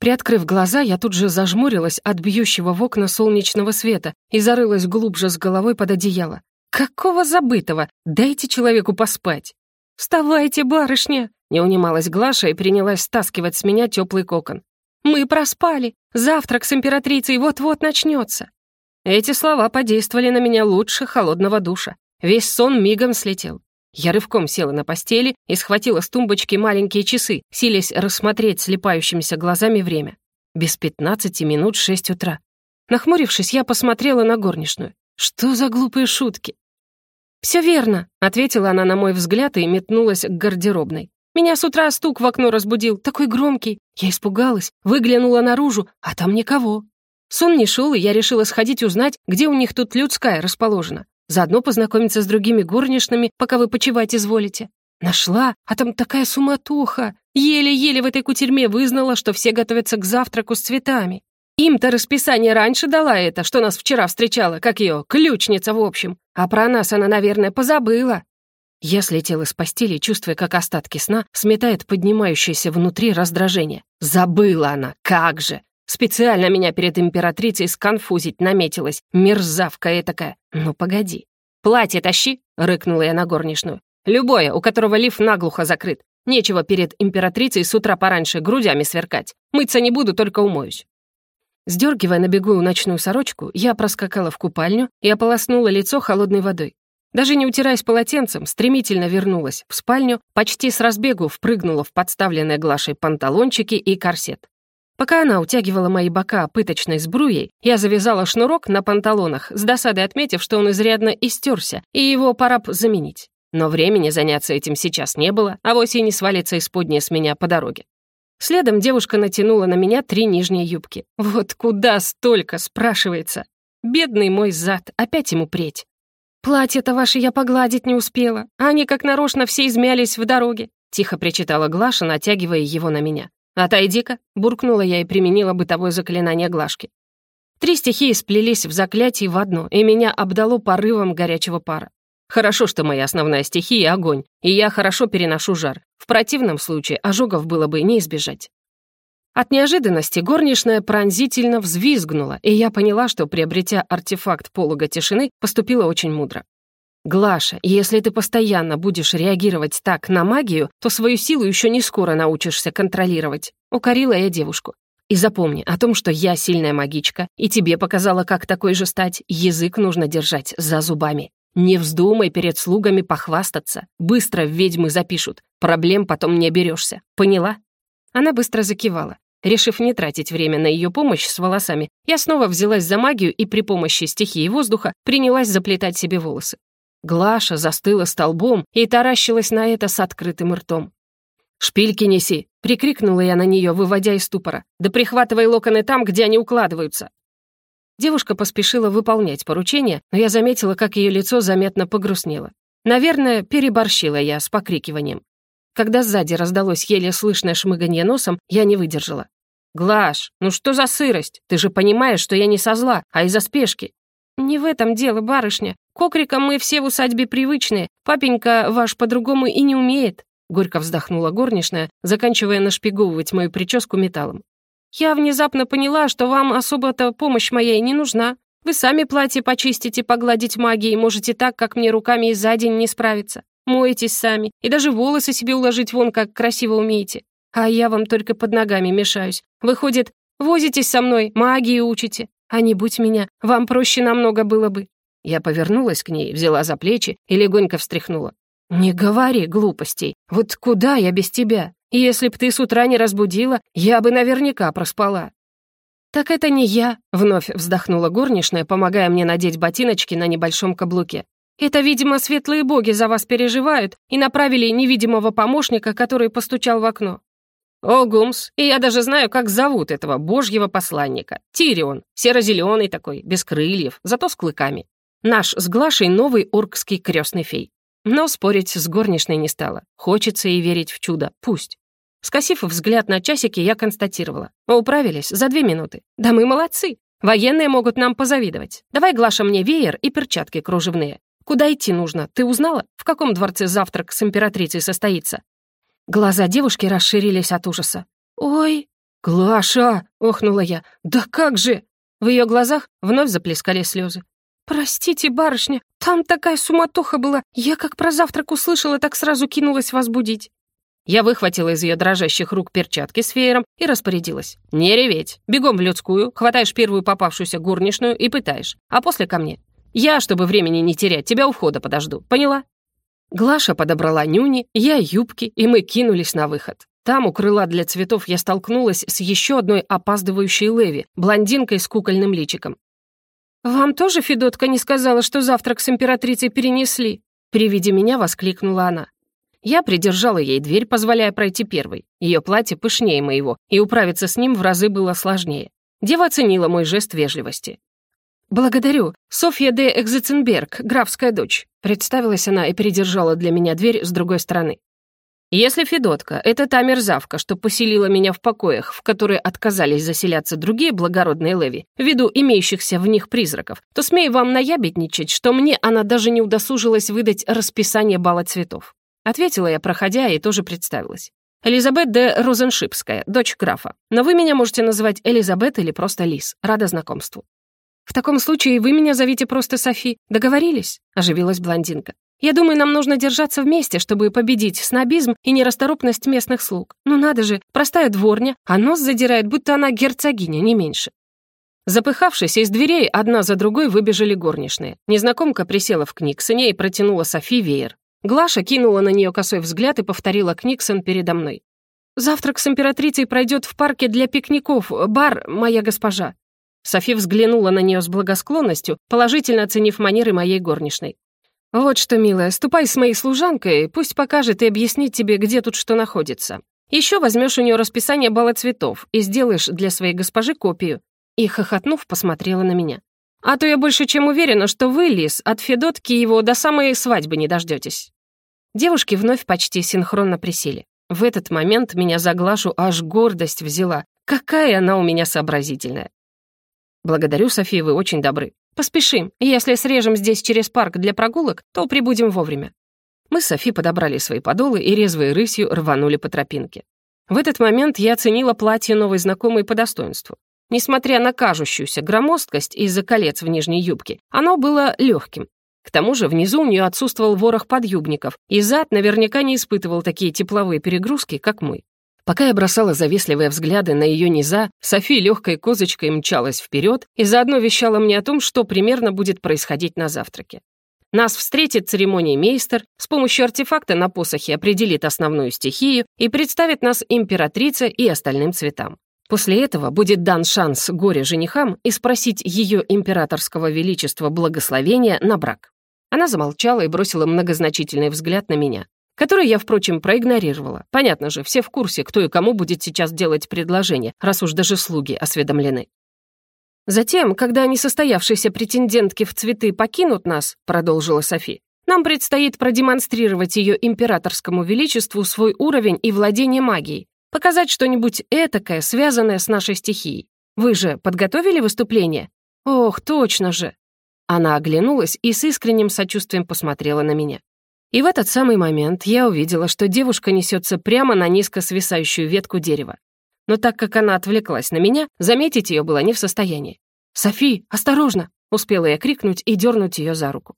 Приоткрыв глаза, я тут же зажмурилась от бьющего в окна солнечного света и зарылась глубже с головой под одеяло. «Какого забытого? Дайте человеку поспать!» «Вставайте, барышня!» — не унималась Глаша и принялась стаскивать с меня теплый кокон. «Мы проспали! Завтрак с императрицей вот-вот начнется!» Эти слова подействовали на меня лучше холодного душа. Весь сон мигом слетел. Я рывком села на постели и схватила с тумбочки маленькие часы, силясь рассмотреть слепающимися глазами время. Без пятнадцати минут шесть утра. Нахмурившись, я посмотрела на горничную. Что за глупые шутки? «Все верно», — ответила она на мой взгляд и метнулась к гардеробной. «Меня с утра стук в окно разбудил, такой громкий. Я испугалась, выглянула наружу, а там никого. Сон не шел, и я решила сходить узнать, где у них тут людская расположена. Заодно познакомиться с другими горничными, пока вы почивать изволите. Нашла, а там такая суматоха. Еле-еле в этой кутерьме вызнала, что все готовятся к завтраку с цветами. Им-то расписание раньше дала это, что нас вчера встречала, как ее, ключница в общем. А про нас она, наверное, позабыла. Я слетела с постели, чувствуя, как остатки сна сметает поднимающееся внутри раздражение. Забыла она, как же! Специально меня перед императрицей сконфузить наметилась, мерзавка этакая. Ну, погоди. «Платье тащи!» — рыкнула я на горничную. «Любое, у которого лиф наглухо закрыт. Нечего перед императрицей с утра пораньше грудями сверкать. Мыться не буду, только умоюсь». Сдергивая на бегу ночную сорочку, я проскакала в купальню и ополоснула лицо холодной водой. Даже не утираясь полотенцем, стремительно вернулась в спальню, почти с разбегу впрыгнула в подставленные глашей панталончики и корсет. Пока она утягивала мои бока пыточной сбруей, я завязала шнурок на панталонах, с досадой отметив, что он изрядно истерся, и его пора б заменить. Но времени заняться этим сейчас не было, а и не свалится исподнее с меня по дороге. Следом девушка натянула на меня три нижние юбки. Вот куда столько, спрашивается. Бедный мой зад, опять ему преть. «Платье-то ваше я погладить не успела, а они как нарочно все измялись в дороге», тихо причитала Глаша, натягивая его на меня. «Отойди-ка», — буркнула я и применила бытовое заклинание Глашки. Три стихии сплелись в заклятии в одно, и меня обдало порывом горячего пара. Хорошо, что моя основная стихия — огонь, и я хорошо переношу жар. В противном случае ожогов было бы не избежать. От неожиданности горничная пронзительно взвизгнула, и я поняла, что, приобретя артефакт полога тишины, поступила очень мудро. «Глаша, если ты постоянно будешь реагировать так на магию, то свою силу еще не скоро научишься контролировать», — укорила я девушку. «И запомни о том, что я сильная магичка, и тебе показала, как такой же стать, язык нужно держать за зубами». Не вздумай перед слугами похвастаться. Быстро ведьмы запишут. Проблем потом не оберешься. Поняла?» Она быстро закивала. Решив не тратить время на ее помощь с волосами, я снова взялась за магию и при помощи стихии воздуха принялась заплетать себе волосы. Глаша застыла столбом и таращилась на это с открытым ртом. «Шпильки неси!» — прикрикнула я на нее, выводя из ступора. «Да прихватывай локоны там, где они укладываются!» Девушка поспешила выполнять поручение, но я заметила, как ее лицо заметно погрустнело. Наверное, переборщила я с покрикиванием. Когда сзади раздалось еле слышное шмыганье носом, я не выдержала. «Глаш, ну что за сырость? Ты же понимаешь, что я не со зла, а из-за спешки». «Не в этом дело, барышня. К окрикам мы все в усадьбе привычные. Папенька ваш по-другому и не умеет», — горько вздохнула горничная, заканчивая нашпиговывать мою прическу металлом. Я внезапно поняла, что вам особо-то помощь моей не нужна. Вы сами платье почистите, погладить магией можете так, как мне руками и за день не справиться. Моетесь сами, и даже волосы себе уложить вон как красиво умеете. А я вам только под ногами мешаюсь. Выходит, возитесь со мной, магии учите. А не будь меня, вам проще намного было бы». Я повернулась к ней, взяла за плечи и легонько встряхнула. «Не говори глупостей. Вот куда я без тебя? Если б ты с утра не разбудила, я бы наверняка проспала». «Так это не я», — вновь вздохнула горничная, помогая мне надеть ботиночки на небольшом каблуке. «Это, видимо, светлые боги за вас переживают и направили невидимого помощника, который постучал в окно». «О, Гумс, и я даже знаю, как зовут этого божьего посланника. Тирион, серо-зеленый такой, без крыльев, зато с клыками. Наш с Глашей новый оркский крестный фей. Но спорить с горничной не стала. Хочется и верить в чудо. Пусть. Скосив взгляд на часики, я констатировала. Управились за две минуты. Да мы молодцы. Военные могут нам позавидовать. Давай, Глаша, мне веер и перчатки кружевные. Куда идти нужно? Ты узнала? В каком дворце завтрак с императрицей состоится?» Глаза девушки расширились от ужаса. «Ой!» «Глаша!» — охнула я. «Да как же!» В ее глазах вновь заплескали слезы. «Простите, барышня, там такая суматоха была. Я как про завтрак услышала, так сразу кинулась вас будить». Я выхватила из ее дрожащих рук перчатки с веером и распорядилась. «Не реветь. Бегом в людскую, хватаешь первую попавшуюся горничную и пытаешь. А после ко мне. Я, чтобы времени не терять, тебя у входа подожду. Поняла?» Глаша подобрала нюни, я юбки, и мы кинулись на выход. Там, у крыла для цветов, я столкнулась с еще одной опаздывающей Леви, блондинкой с кукольным личиком. «Вам тоже Федотка не сказала, что завтрак с императрицей перенесли?» При виде меня воскликнула она. Я придержала ей дверь, позволяя пройти первой. Ее платье пышнее моего, и управиться с ним в разы было сложнее. Дева оценила мой жест вежливости. «Благодарю. Софья де Экзеценберг, графская дочь», представилась она и придержала для меня дверь с другой стороны. Если Федотка — это та мерзавка, что поселила меня в покоях, в которые отказались заселяться другие благородные леви, ввиду имеющихся в них призраков, то смею вам наябедничать, что мне она даже не удосужилась выдать расписание бала цветов. Ответила я, проходя, и тоже представилась. Элизабет де Розеншипская, дочь графа. Но вы меня можете называть Элизабет или просто Лис. Рада знакомству. «В таком случае вы меня зовите просто Софи. Договорились?» — оживилась блондинка. Я думаю, нам нужно держаться вместе, чтобы победить снобизм и нерасторопность местных слуг. Ну надо же, простая дворня, а нос задирает, будто она герцогиня, не меньше. Запыхавшись, из дверей одна за другой выбежали горничные. Незнакомка присела в Книксоне и протянула Софи веер. Глаша кинула на нее косой взгляд и повторила Книксон передо мной. «Завтрак с императрицей пройдет в парке для пикников, бар, моя госпожа». Софи взглянула на нее с благосклонностью, положительно оценив манеры моей горничной. «Вот что, милая, ступай с моей служанкой, пусть покажет и объяснит тебе, где тут что находится. Еще возьмешь у нее расписание бала цветов и сделаешь для своей госпожи копию». И, хохотнув, посмотрела на меня. «А то я больше чем уверена, что вы, Лис, от Федотки его до самой свадьбы не дождетесь». Девушки вновь почти синхронно присели. В этот момент меня за Глашу аж гордость взяла. Какая она у меня сообразительная. «Благодарю, София, вы очень добры. Поспешим. Если срежем здесь через парк для прогулок, то прибудем вовремя». Мы с Софи подобрали свои подолы и резвой рысью рванули по тропинке. В этот момент я оценила платье новой знакомой по достоинству. Несмотря на кажущуюся громоздкость из-за колец в нижней юбке, оно было легким. К тому же внизу у нее отсутствовал ворох подъюбников, и зад наверняка не испытывал такие тепловые перегрузки, как мой. Пока я бросала завистливые взгляды на ее низа, Софи легкой козочкой мчалась вперед и заодно вещала мне о том, что примерно будет происходить на завтраке. Нас встретит церемоний мейстер, с помощью артефакта на посохе определит основную стихию и представит нас императрице и остальным цветам. После этого будет дан шанс горе-женихам и спросить ее императорского величества благословения на брак. Она замолчала и бросила многозначительный взгляд на меня который я, впрочем, проигнорировала. Понятно же, все в курсе, кто и кому будет сейчас делать предложение, раз уж даже слуги осведомлены. Затем, когда несостоявшиеся претендентки в цветы покинут нас, продолжила Софи, нам предстоит продемонстрировать ее императорскому величеству свой уровень и владение магией, показать что-нибудь этакое, связанное с нашей стихией. Вы же подготовили выступление? Ох, точно же. Она оглянулась и с искренним сочувствием посмотрела на меня. И в этот самый момент я увидела, что девушка несется прямо на низко свисающую ветку дерева. Но так как она отвлеклась на меня, заметить ее была не в состоянии. «Софи, осторожно!» — успела я крикнуть и дернуть ее за руку.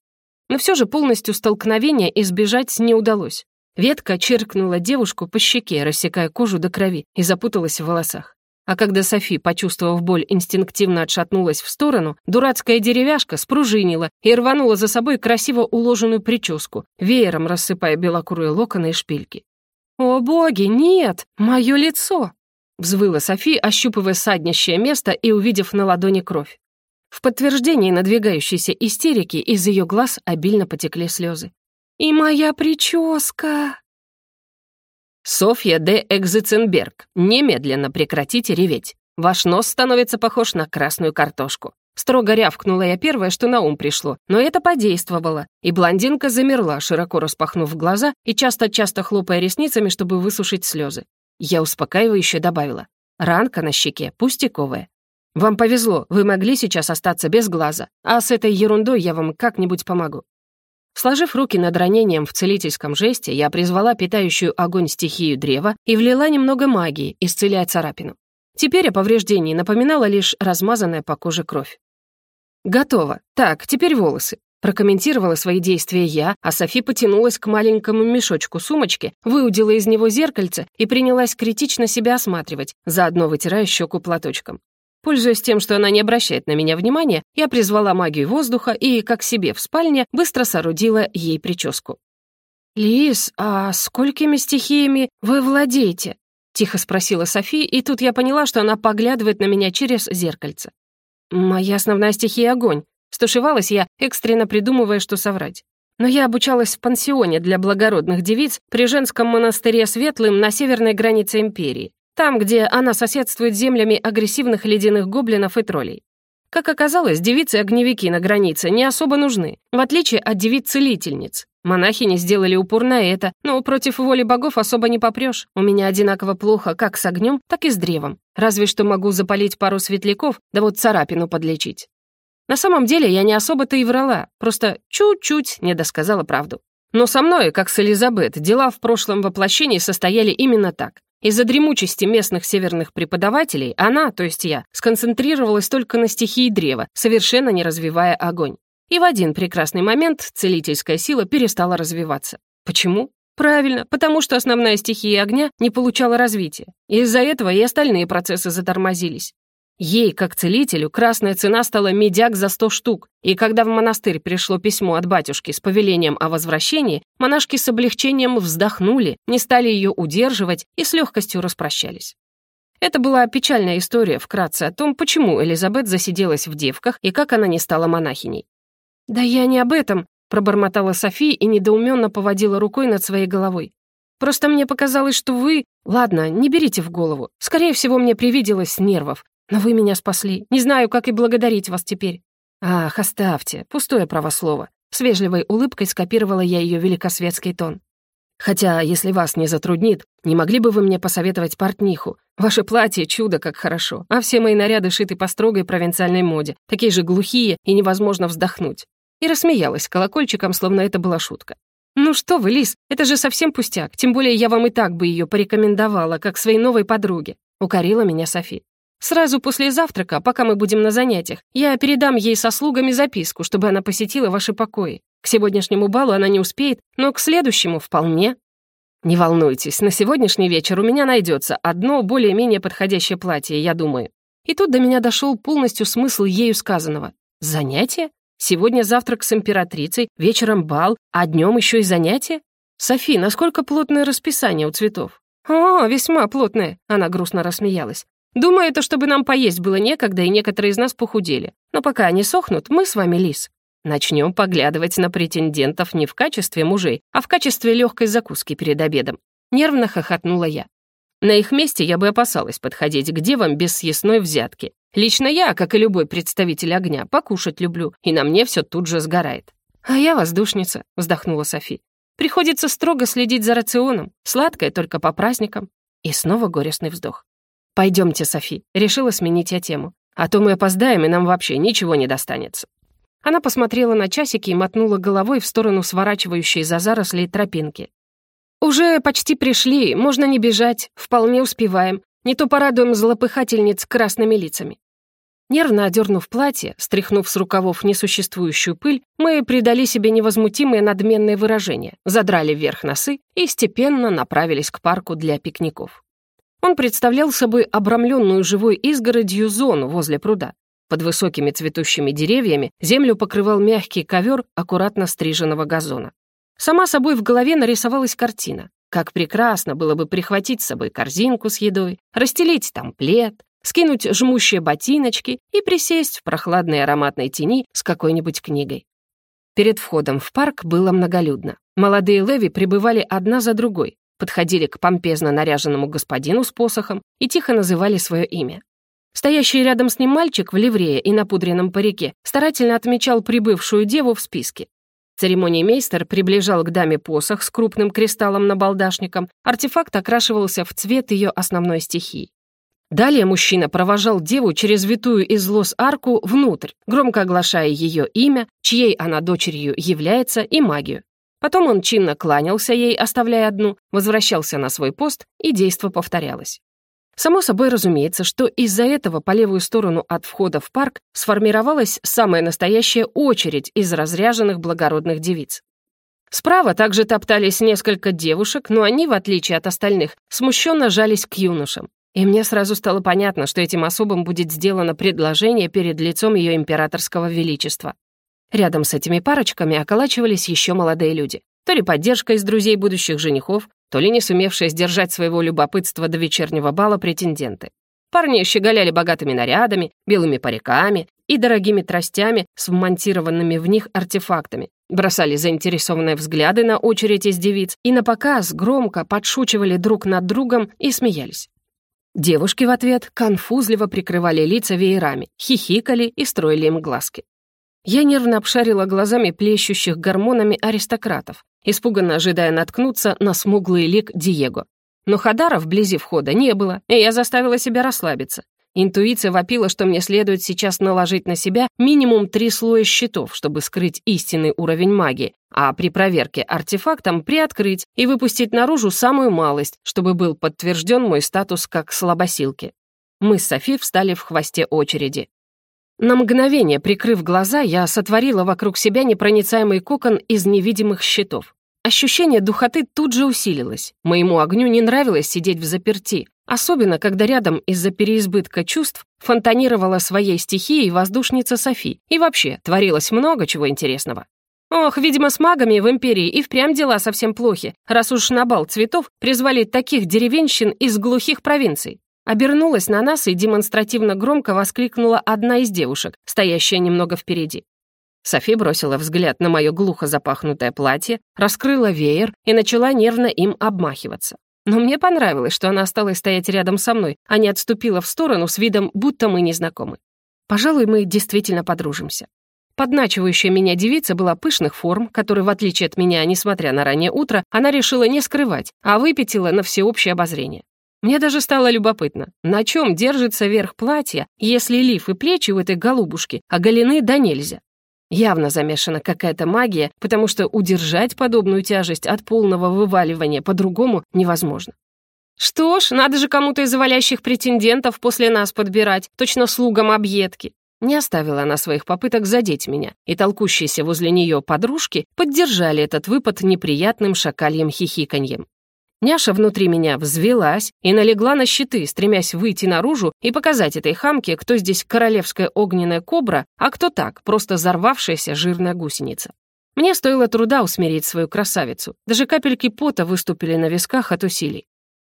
Но все же полностью столкновения избежать не удалось. Ветка чиркнула девушку по щеке, рассекая кожу до крови, и запуталась в волосах. А когда Софи, почувствовав боль, инстинктивно отшатнулась в сторону, дурацкая деревяшка спружинила и рванула за собой красиво уложенную прическу, веером рассыпая белокурые локоны и шпильки. «О боги, нет! Мое лицо!» Взвыла Софи, ощупывая саднящее место и увидев на ладони кровь. В подтверждении надвигающейся истерики из ее глаз обильно потекли слезы. «И моя прическа!» «Софья де Экзиценберг, немедленно прекратите реветь. Ваш нос становится похож на красную картошку». Строго рявкнула я первое, что на ум пришло, но это подействовало, и блондинка замерла, широко распахнув глаза и часто-часто хлопая ресницами, чтобы высушить слезы. Я успокаивающе добавила. Ранка на щеке, пустяковая. «Вам повезло, вы могли сейчас остаться без глаза, а с этой ерундой я вам как-нибудь помогу. Сложив руки над ранением в целительском жесте, я призвала питающую огонь стихию древа и влила немного магии, исцеляя царапину. Теперь о повреждении напоминала лишь размазанная по коже кровь. «Готово. Так, теперь волосы». Прокомментировала свои действия я, а Софи потянулась к маленькому мешочку сумочки, выудила из него зеркальце и принялась критично себя осматривать, заодно вытирая щеку платочком. Пользуясь тем, что она не обращает на меня внимания, я призвала магию воздуха и, как себе в спальне, быстро соорудила ей прическу. «Лис, а сколькими стихиями вы владеете?» — тихо спросила Софи, и тут я поняла, что она поглядывает на меня через зеркальце. «Моя основная стихия — огонь», — стушевалась я, экстренно придумывая, что соврать. Но я обучалась в пансионе для благородных девиц при женском монастыре Светлым на северной границе империи. Там, где она соседствует с землями агрессивных ледяных гоблинов и троллей. Как оказалось, девицы-огневики на границе не особо нужны, в отличие от девиц-целительниц. Монахини сделали упор на это, но против воли богов особо не попрешь. У меня одинаково плохо как с огнем, так и с древом. Разве что могу запалить пару светляков, да вот царапину подлечить. На самом деле я не особо-то и врала, просто чуть-чуть не досказала правду. Но со мной, как с Элизабет, дела в прошлом воплощении состояли именно так. Из-за дремучести местных северных преподавателей она, то есть я, сконцентрировалась только на стихии древа, совершенно не развивая огонь. И в один прекрасный момент целительская сила перестала развиваться. Почему? Правильно, потому что основная стихия огня не получала развития. Из-за этого и остальные процессы затормозились. Ей, как целителю, красная цена стала медяк за сто штук, и когда в монастырь пришло письмо от батюшки с повелением о возвращении, монашки с облегчением вздохнули, не стали ее удерживать и с легкостью распрощались. Это была печальная история вкратце о том, почему Элизабет засиделась в девках и как она не стала монахиней. «Да я не об этом», пробормотала София и недоуменно поводила рукой над своей головой. «Просто мне показалось, что вы... Ладно, не берите в голову. Скорее всего, мне привиделось нервов. Но вы меня спасли. Не знаю, как и благодарить вас теперь». «Ах, оставьте. Пустое правослово». С вежливой улыбкой скопировала я ее великосветский тон. «Хотя, если вас не затруднит, не могли бы вы мне посоветовать портниху? Ваше платье — чудо как хорошо, а все мои наряды шиты по строгой провинциальной моде, такие же глухие и невозможно вздохнуть». И рассмеялась колокольчиком, словно это была шутка. «Ну что вы, Лис, это же совсем пустяк, тем более я вам и так бы ее порекомендовала, как своей новой подруге», — укорила меня Софи. «Сразу после завтрака, пока мы будем на занятиях, я передам ей со слугами записку, чтобы она посетила ваши покои. К сегодняшнему балу она не успеет, но к следующему вполне». «Не волнуйтесь, на сегодняшний вечер у меня найдется одно более-менее подходящее платье, я думаю». И тут до меня дошел полностью смысл ею сказанного. «Занятие? Сегодня завтрак с императрицей, вечером бал, а днем еще и занятия? Софи, насколько плотное расписание у цветов? О, весьма плотное, она грустно рассмеялась. Думаю, это чтобы нам поесть было некогда, и некоторые из нас похудели. Но пока они сохнут, мы с вами, Лис, начнем поглядывать на претендентов не в качестве мужей, а в качестве легкой закуски перед обедом. Нервно хохотнула я. На их месте я бы опасалась подходить к девам без съестной взятки. Лично я, как и любой представитель огня, покушать люблю, и на мне все тут же сгорает. «А я воздушница», — вздохнула Софи. «Приходится строго следить за рационом, сладкое только по праздникам». И снова горестный вздох. «Пойдемте, Софи», — решила сменить я тему. «А то мы опоздаем, и нам вообще ничего не достанется». Она посмотрела на часики и мотнула головой в сторону сворачивающей за заросли тропинки. «Уже почти пришли, можно не бежать, вполне успеваем. Не то порадуем злопыхательниц красными лицами». Нервно одернув платье, стряхнув с рукавов несуществующую пыль, мы придали себе невозмутимое надменное выражение, задрали вверх носы и степенно направились к парку для пикников. Он представлял собой обрамленную живой изгородью зону возле пруда. Под высокими цветущими деревьями землю покрывал мягкий ковер аккуратно стриженного газона. Сама собой в голове нарисовалась картина. Как прекрасно было бы прихватить с собой корзинку с едой, расстелить там плед, скинуть жмущие ботиночки и присесть в прохладной ароматной тени с какой-нибудь книгой. Перед входом в парк было многолюдно. Молодые леви прибывали одна за другой, подходили к помпезно наряженному господину с посохом и тихо называли свое имя. Стоящий рядом с ним мальчик в ливрее и напудренном парике старательно отмечал прибывшую деву в списке. Церемониймейстер приближал к даме посох с крупным кристаллом-набалдашником, артефакт окрашивался в цвет ее основной стихии. Далее мужчина провожал деву через витую из лос арку внутрь, громко оглашая ее имя, чьей она дочерью является, и магию. Потом он чинно кланялся ей, оставляя одну, возвращался на свой пост, и действо повторялось. Само собой разумеется, что из-за этого по левую сторону от входа в парк сформировалась самая настоящая очередь из разряженных благородных девиц. Справа также топтались несколько девушек, но они, в отличие от остальных, смущенно жались к юношам. И мне сразу стало понятно, что этим особам будет сделано предложение перед лицом ее императорского величества. Рядом с этими парочками околачивались еще молодые люди. То ли поддержка из друзей будущих женихов, то ли не сумевшие сдержать своего любопытства до вечернего бала претенденты. Парни щеголяли богатыми нарядами, белыми париками и дорогими тростями с вмонтированными в них артефактами, бросали заинтересованные взгляды на очередь из девиц и на показ громко подшучивали друг над другом и смеялись. Девушки в ответ конфузливо прикрывали лица веерами, хихикали и строили им глазки. Я нервно обшарила глазами плещущих гормонами аристократов, испуганно ожидая наткнуться на смуглый лик Диего. Но Хадара вблизи входа не было, и я заставила себя расслабиться. Интуиция вопила, что мне следует сейчас наложить на себя минимум три слоя щитов, чтобы скрыть истинный уровень магии, а при проверке артефактом приоткрыть и выпустить наружу самую малость, чтобы был подтвержден мой статус как слабосилки. Мы с Софи встали в хвосте очереди. На мгновение, прикрыв глаза, я сотворила вокруг себя непроницаемый кокон из невидимых щитов. Ощущение духоты тут же усилилось. Моему огню не нравилось сидеть в заперти, особенно когда рядом из-за переизбытка чувств фонтанировала своей стихией воздушница Софи, и вообще творилось много чего интересного. Ох, видимо, с магами в Империи и впрямь дела совсем плохи, раз уж на бал цветов призвали таких деревенщин из глухих провинций. Обернулась на нас и демонстративно громко воскликнула одна из девушек, стоящая немного впереди. Софи бросила взгляд на мое глухо запахнутое платье, раскрыла веер и начала нервно им обмахиваться. Но мне понравилось, что она осталась стоять рядом со мной, а не отступила в сторону с видом, будто мы не знакомы. Пожалуй, мы действительно подружимся. Подначивающая меня девица была пышных форм, которые, в отличие от меня, несмотря на раннее утро, она решила не скрывать, а выпятила на всеобщее обозрение. Мне даже стало любопытно, на чем держится верх платья, если лиф и плечи у этой голубушки оголены да нельзя. Явно замешана какая-то магия, потому что удержать подобную тяжесть от полного вываливания по-другому невозможно. Что ж, надо же кому-то из завалящих претендентов после нас подбирать, точно слугам объедки. Не оставила она своих попыток задеть меня, и толкущиеся возле нее подружки поддержали этот выпад неприятным шакальем хихиканьем. Няша внутри меня взвелась и налегла на щиты, стремясь выйти наружу и показать этой хамке, кто здесь королевская огненная кобра, а кто так, просто взорвавшаяся жирная гусеница. Мне стоило труда усмирить свою красавицу. Даже капельки пота выступили на висках от усилий.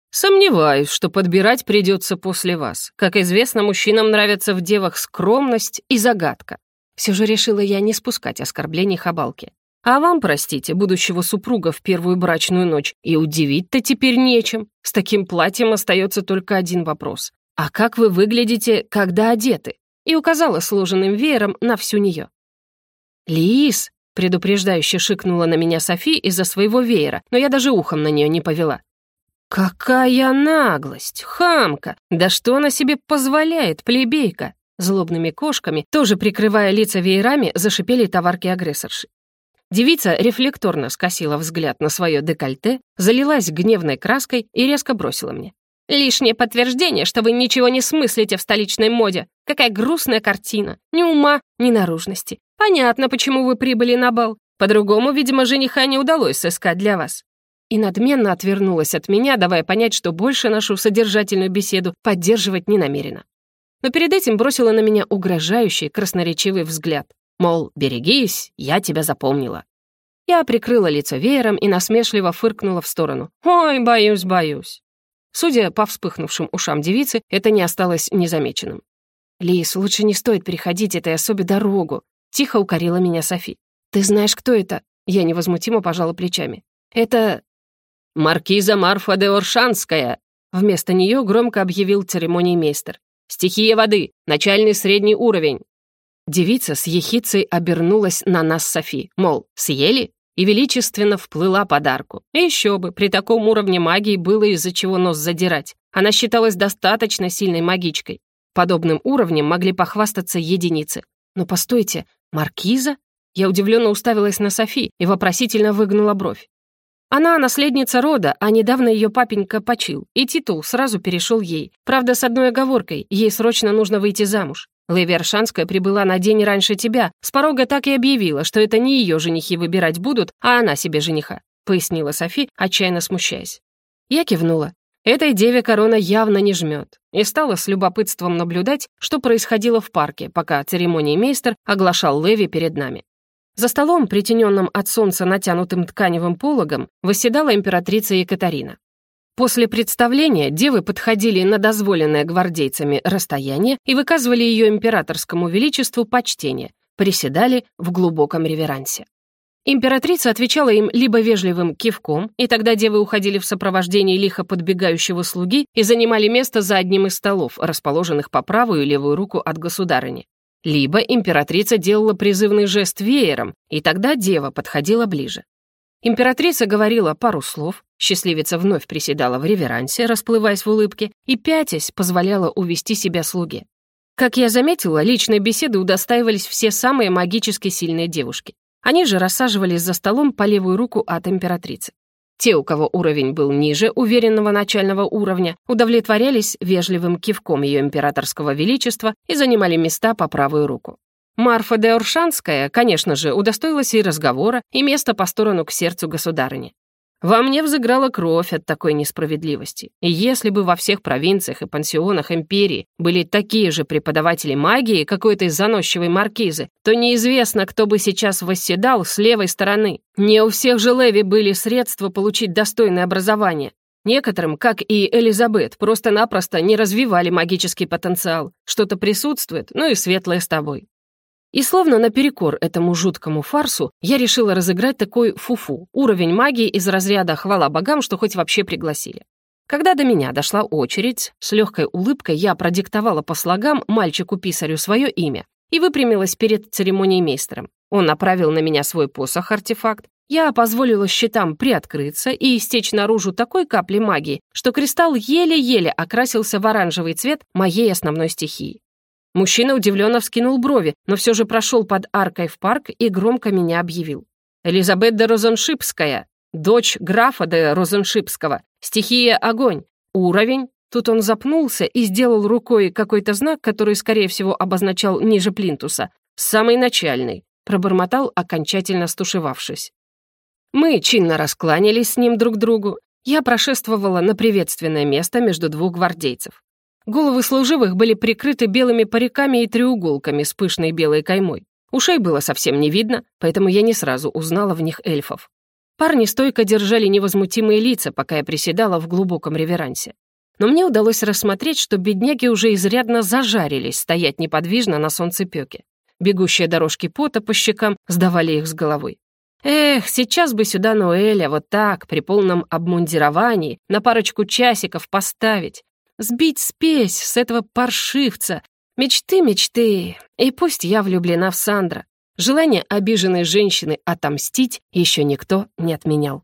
«Сомневаюсь, что подбирать придется после вас. Как известно, мужчинам нравится в девах скромность и загадка». Все же решила я не спускать оскорблений хабалки. А вам, простите, будущего супруга в первую брачную ночь, и удивить-то теперь нечем. С таким платьем остается только один вопрос. А как вы выглядите, когда одеты? И указала сложенным веером на всю нее. «Лис!» — предупреждающе шикнула на меня Софи из-за своего веера, но я даже ухом на нее не повела. «Какая наглость! Хамка! Да что она себе позволяет, плебейка?» Злобными кошками, тоже прикрывая лица веерами, зашипели товарки-агрессорши. Девица рефлекторно скосила взгляд на свое декольте, залилась гневной краской и резко бросила мне. «Лишнее подтверждение, что вы ничего не смыслите в столичной моде. Какая грустная картина. Ни ума, ни наружности. Понятно, почему вы прибыли на бал. По-другому, видимо, жениха не удалось сыскать для вас». И надменно отвернулась от меня, давая понять, что больше нашу содержательную беседу поддерживать не намерена. Но перед этим бросила на меня угрожающий, красноречивый взгляд. Мол, берегись, я тебя запомнила. Я прикрыла лицо веером и насмешливо фыркнула в сторону. «Ой, боюсь, боюсь». Судя по вспыхнувшим ушам девицы, это не осталось незамеченным. «Лис, лучше не стоит переходить этой особе дорогу», — тихо укорила меня Софи. «Ты знаешь, кто это?» Я невозмутимо пожала плечами. «Это...» «Маркиза Марфа де Оршанская», — вместо нее громко объявил церемоний мейстер. «Стихия воды, начальный средний уровень, Девица с ехицей обернулась на нас Софи, мол, съели? И величественно вплыла подарку. И еще бы, при таком уровне магии было из-за чего нос задирать. Она считалась достаточно сильной магичкой. Подобным уровнем могли похвастаться единицы. Но постойте, маркиза? Я удивленно уставилась на Софи и вопросительно выгнула бровь. Она наследница рода, а недавно ее папенька почил, и титул сразу перешел ей. Правда, с одной оговоркой, ей срочно нужно выйти замуж. Леви прибыла на день раньше тебя, с порога так и объявила, что это не ее женихи выбирать будут, а она себе жениха», — пояснила Софи, отчаянно смущаясь. Я кивнула. Этой деве корона явно не жмет, и стала с любопытством наблюдать, что происходило в парке, пока церемоний мейстер оглашал Леви перед нами. За столом, притененным от солнца натянутым тканевым пологом, восседала императрица Екатерина. После представления девы подходили на дозволенное гвардейцами расстояние и выказывали ее императорскому величеству почтение, приседали в глубоком реверансе. Императрица отвечала им либо вежливым кивком, и тогда девы уходили в сопровождении лихо подбегающего слуги и занимали место за одним из столов, расположенных по правую и левую руку от государыни. Либо императрица делала призывный жест веером, и тогда дева подходила ближе. Императрица говорила пару слов, счастливица вновь приседала в реверансе, расплываясь в улыбке, и, пятясь, позволяла увести себя слуге. Как я заметила, личной беседы удостаивались все самые магически сильные девушки. Они же рассаживались за столом по левую руку от императрицы. Те, у кого уровень был ниже уверенного начального уровня, удовлетворялись вежливым кивком ее императорского величества и занимали места по правую руку. Марфа де Оршанская, конечно же, удостоилась и разговора, и места по сторону к сердцу государыни. Во мне взыграла кровь от такой несправедливости. И если бы во всех провинциях и пансионах империи были такие же преподаватели магии какой-то заносчивой маркизы, то неизвестно, кто бы сейчас восседал с левой стороны. Не у всех же Леви были средства получить достойное образование. Некоторым, как и Элизабет, просто-напросто не развивали магический потенциал. Что-то присутствует, ну и светлое с тобой. И словно наперекор этому жуткому фарсу, я решила разыграть такой фуфу, уровень магии из разряда «хвала богам, что хоть вообще пригласили». Когда до меня дошла очередь, с легкой улыбкой я продиктовала по слогам мальчику-писарю свое имя и выпрямилась перед церемонией мейстером. Он направил на меня свой посох-артефакт, я позволила щитам приоткрыться и истечь наружу такой капли магии, что кристалл еле-еле окрасился в оранжевый цвет моей основной стихии. Мужчина удивленно вскинул брови, но все же прошел под аркой в парк и громко меня объявил. «Элизабет де Розеншипская, дочь графа де Розеншипского, стихия огонь, уровень». Тут он запнулся и сделал рукой какой-то знак, который, скорее всего, обозначал ниже плинтуса. «Самый начальный», — пробормотал, окончательно стушевавшись. Мы чинно раскланялись с ним друг другу. Я прошествовала на приветственное место между двух гвардейцев. Головы служивых были прикрыты белыми париками и треуголками с пышной белой каймой. Ушей было совсем не видно, поэтому я не сразу узнала в них эльфов. Парни стойко держали невозмутимые лица, пока я приседала в глубоком реверансе. Но мне удалось рассмотреть, что бедняги уже изрядно зажарились стоять неподвижно на солнцепёке. Бегущие дорожки пота по щекам сдавали их с головой. Эх, сейчас бы сюда Ноэля вот так, при полном обмундировании, на парочку часиков поставить, Сбить спесь с этого паршивца. Мечты, мечты. И пусть я влюблена в Сандра. Желание обиженной женщины отомстить еще никто не отменял.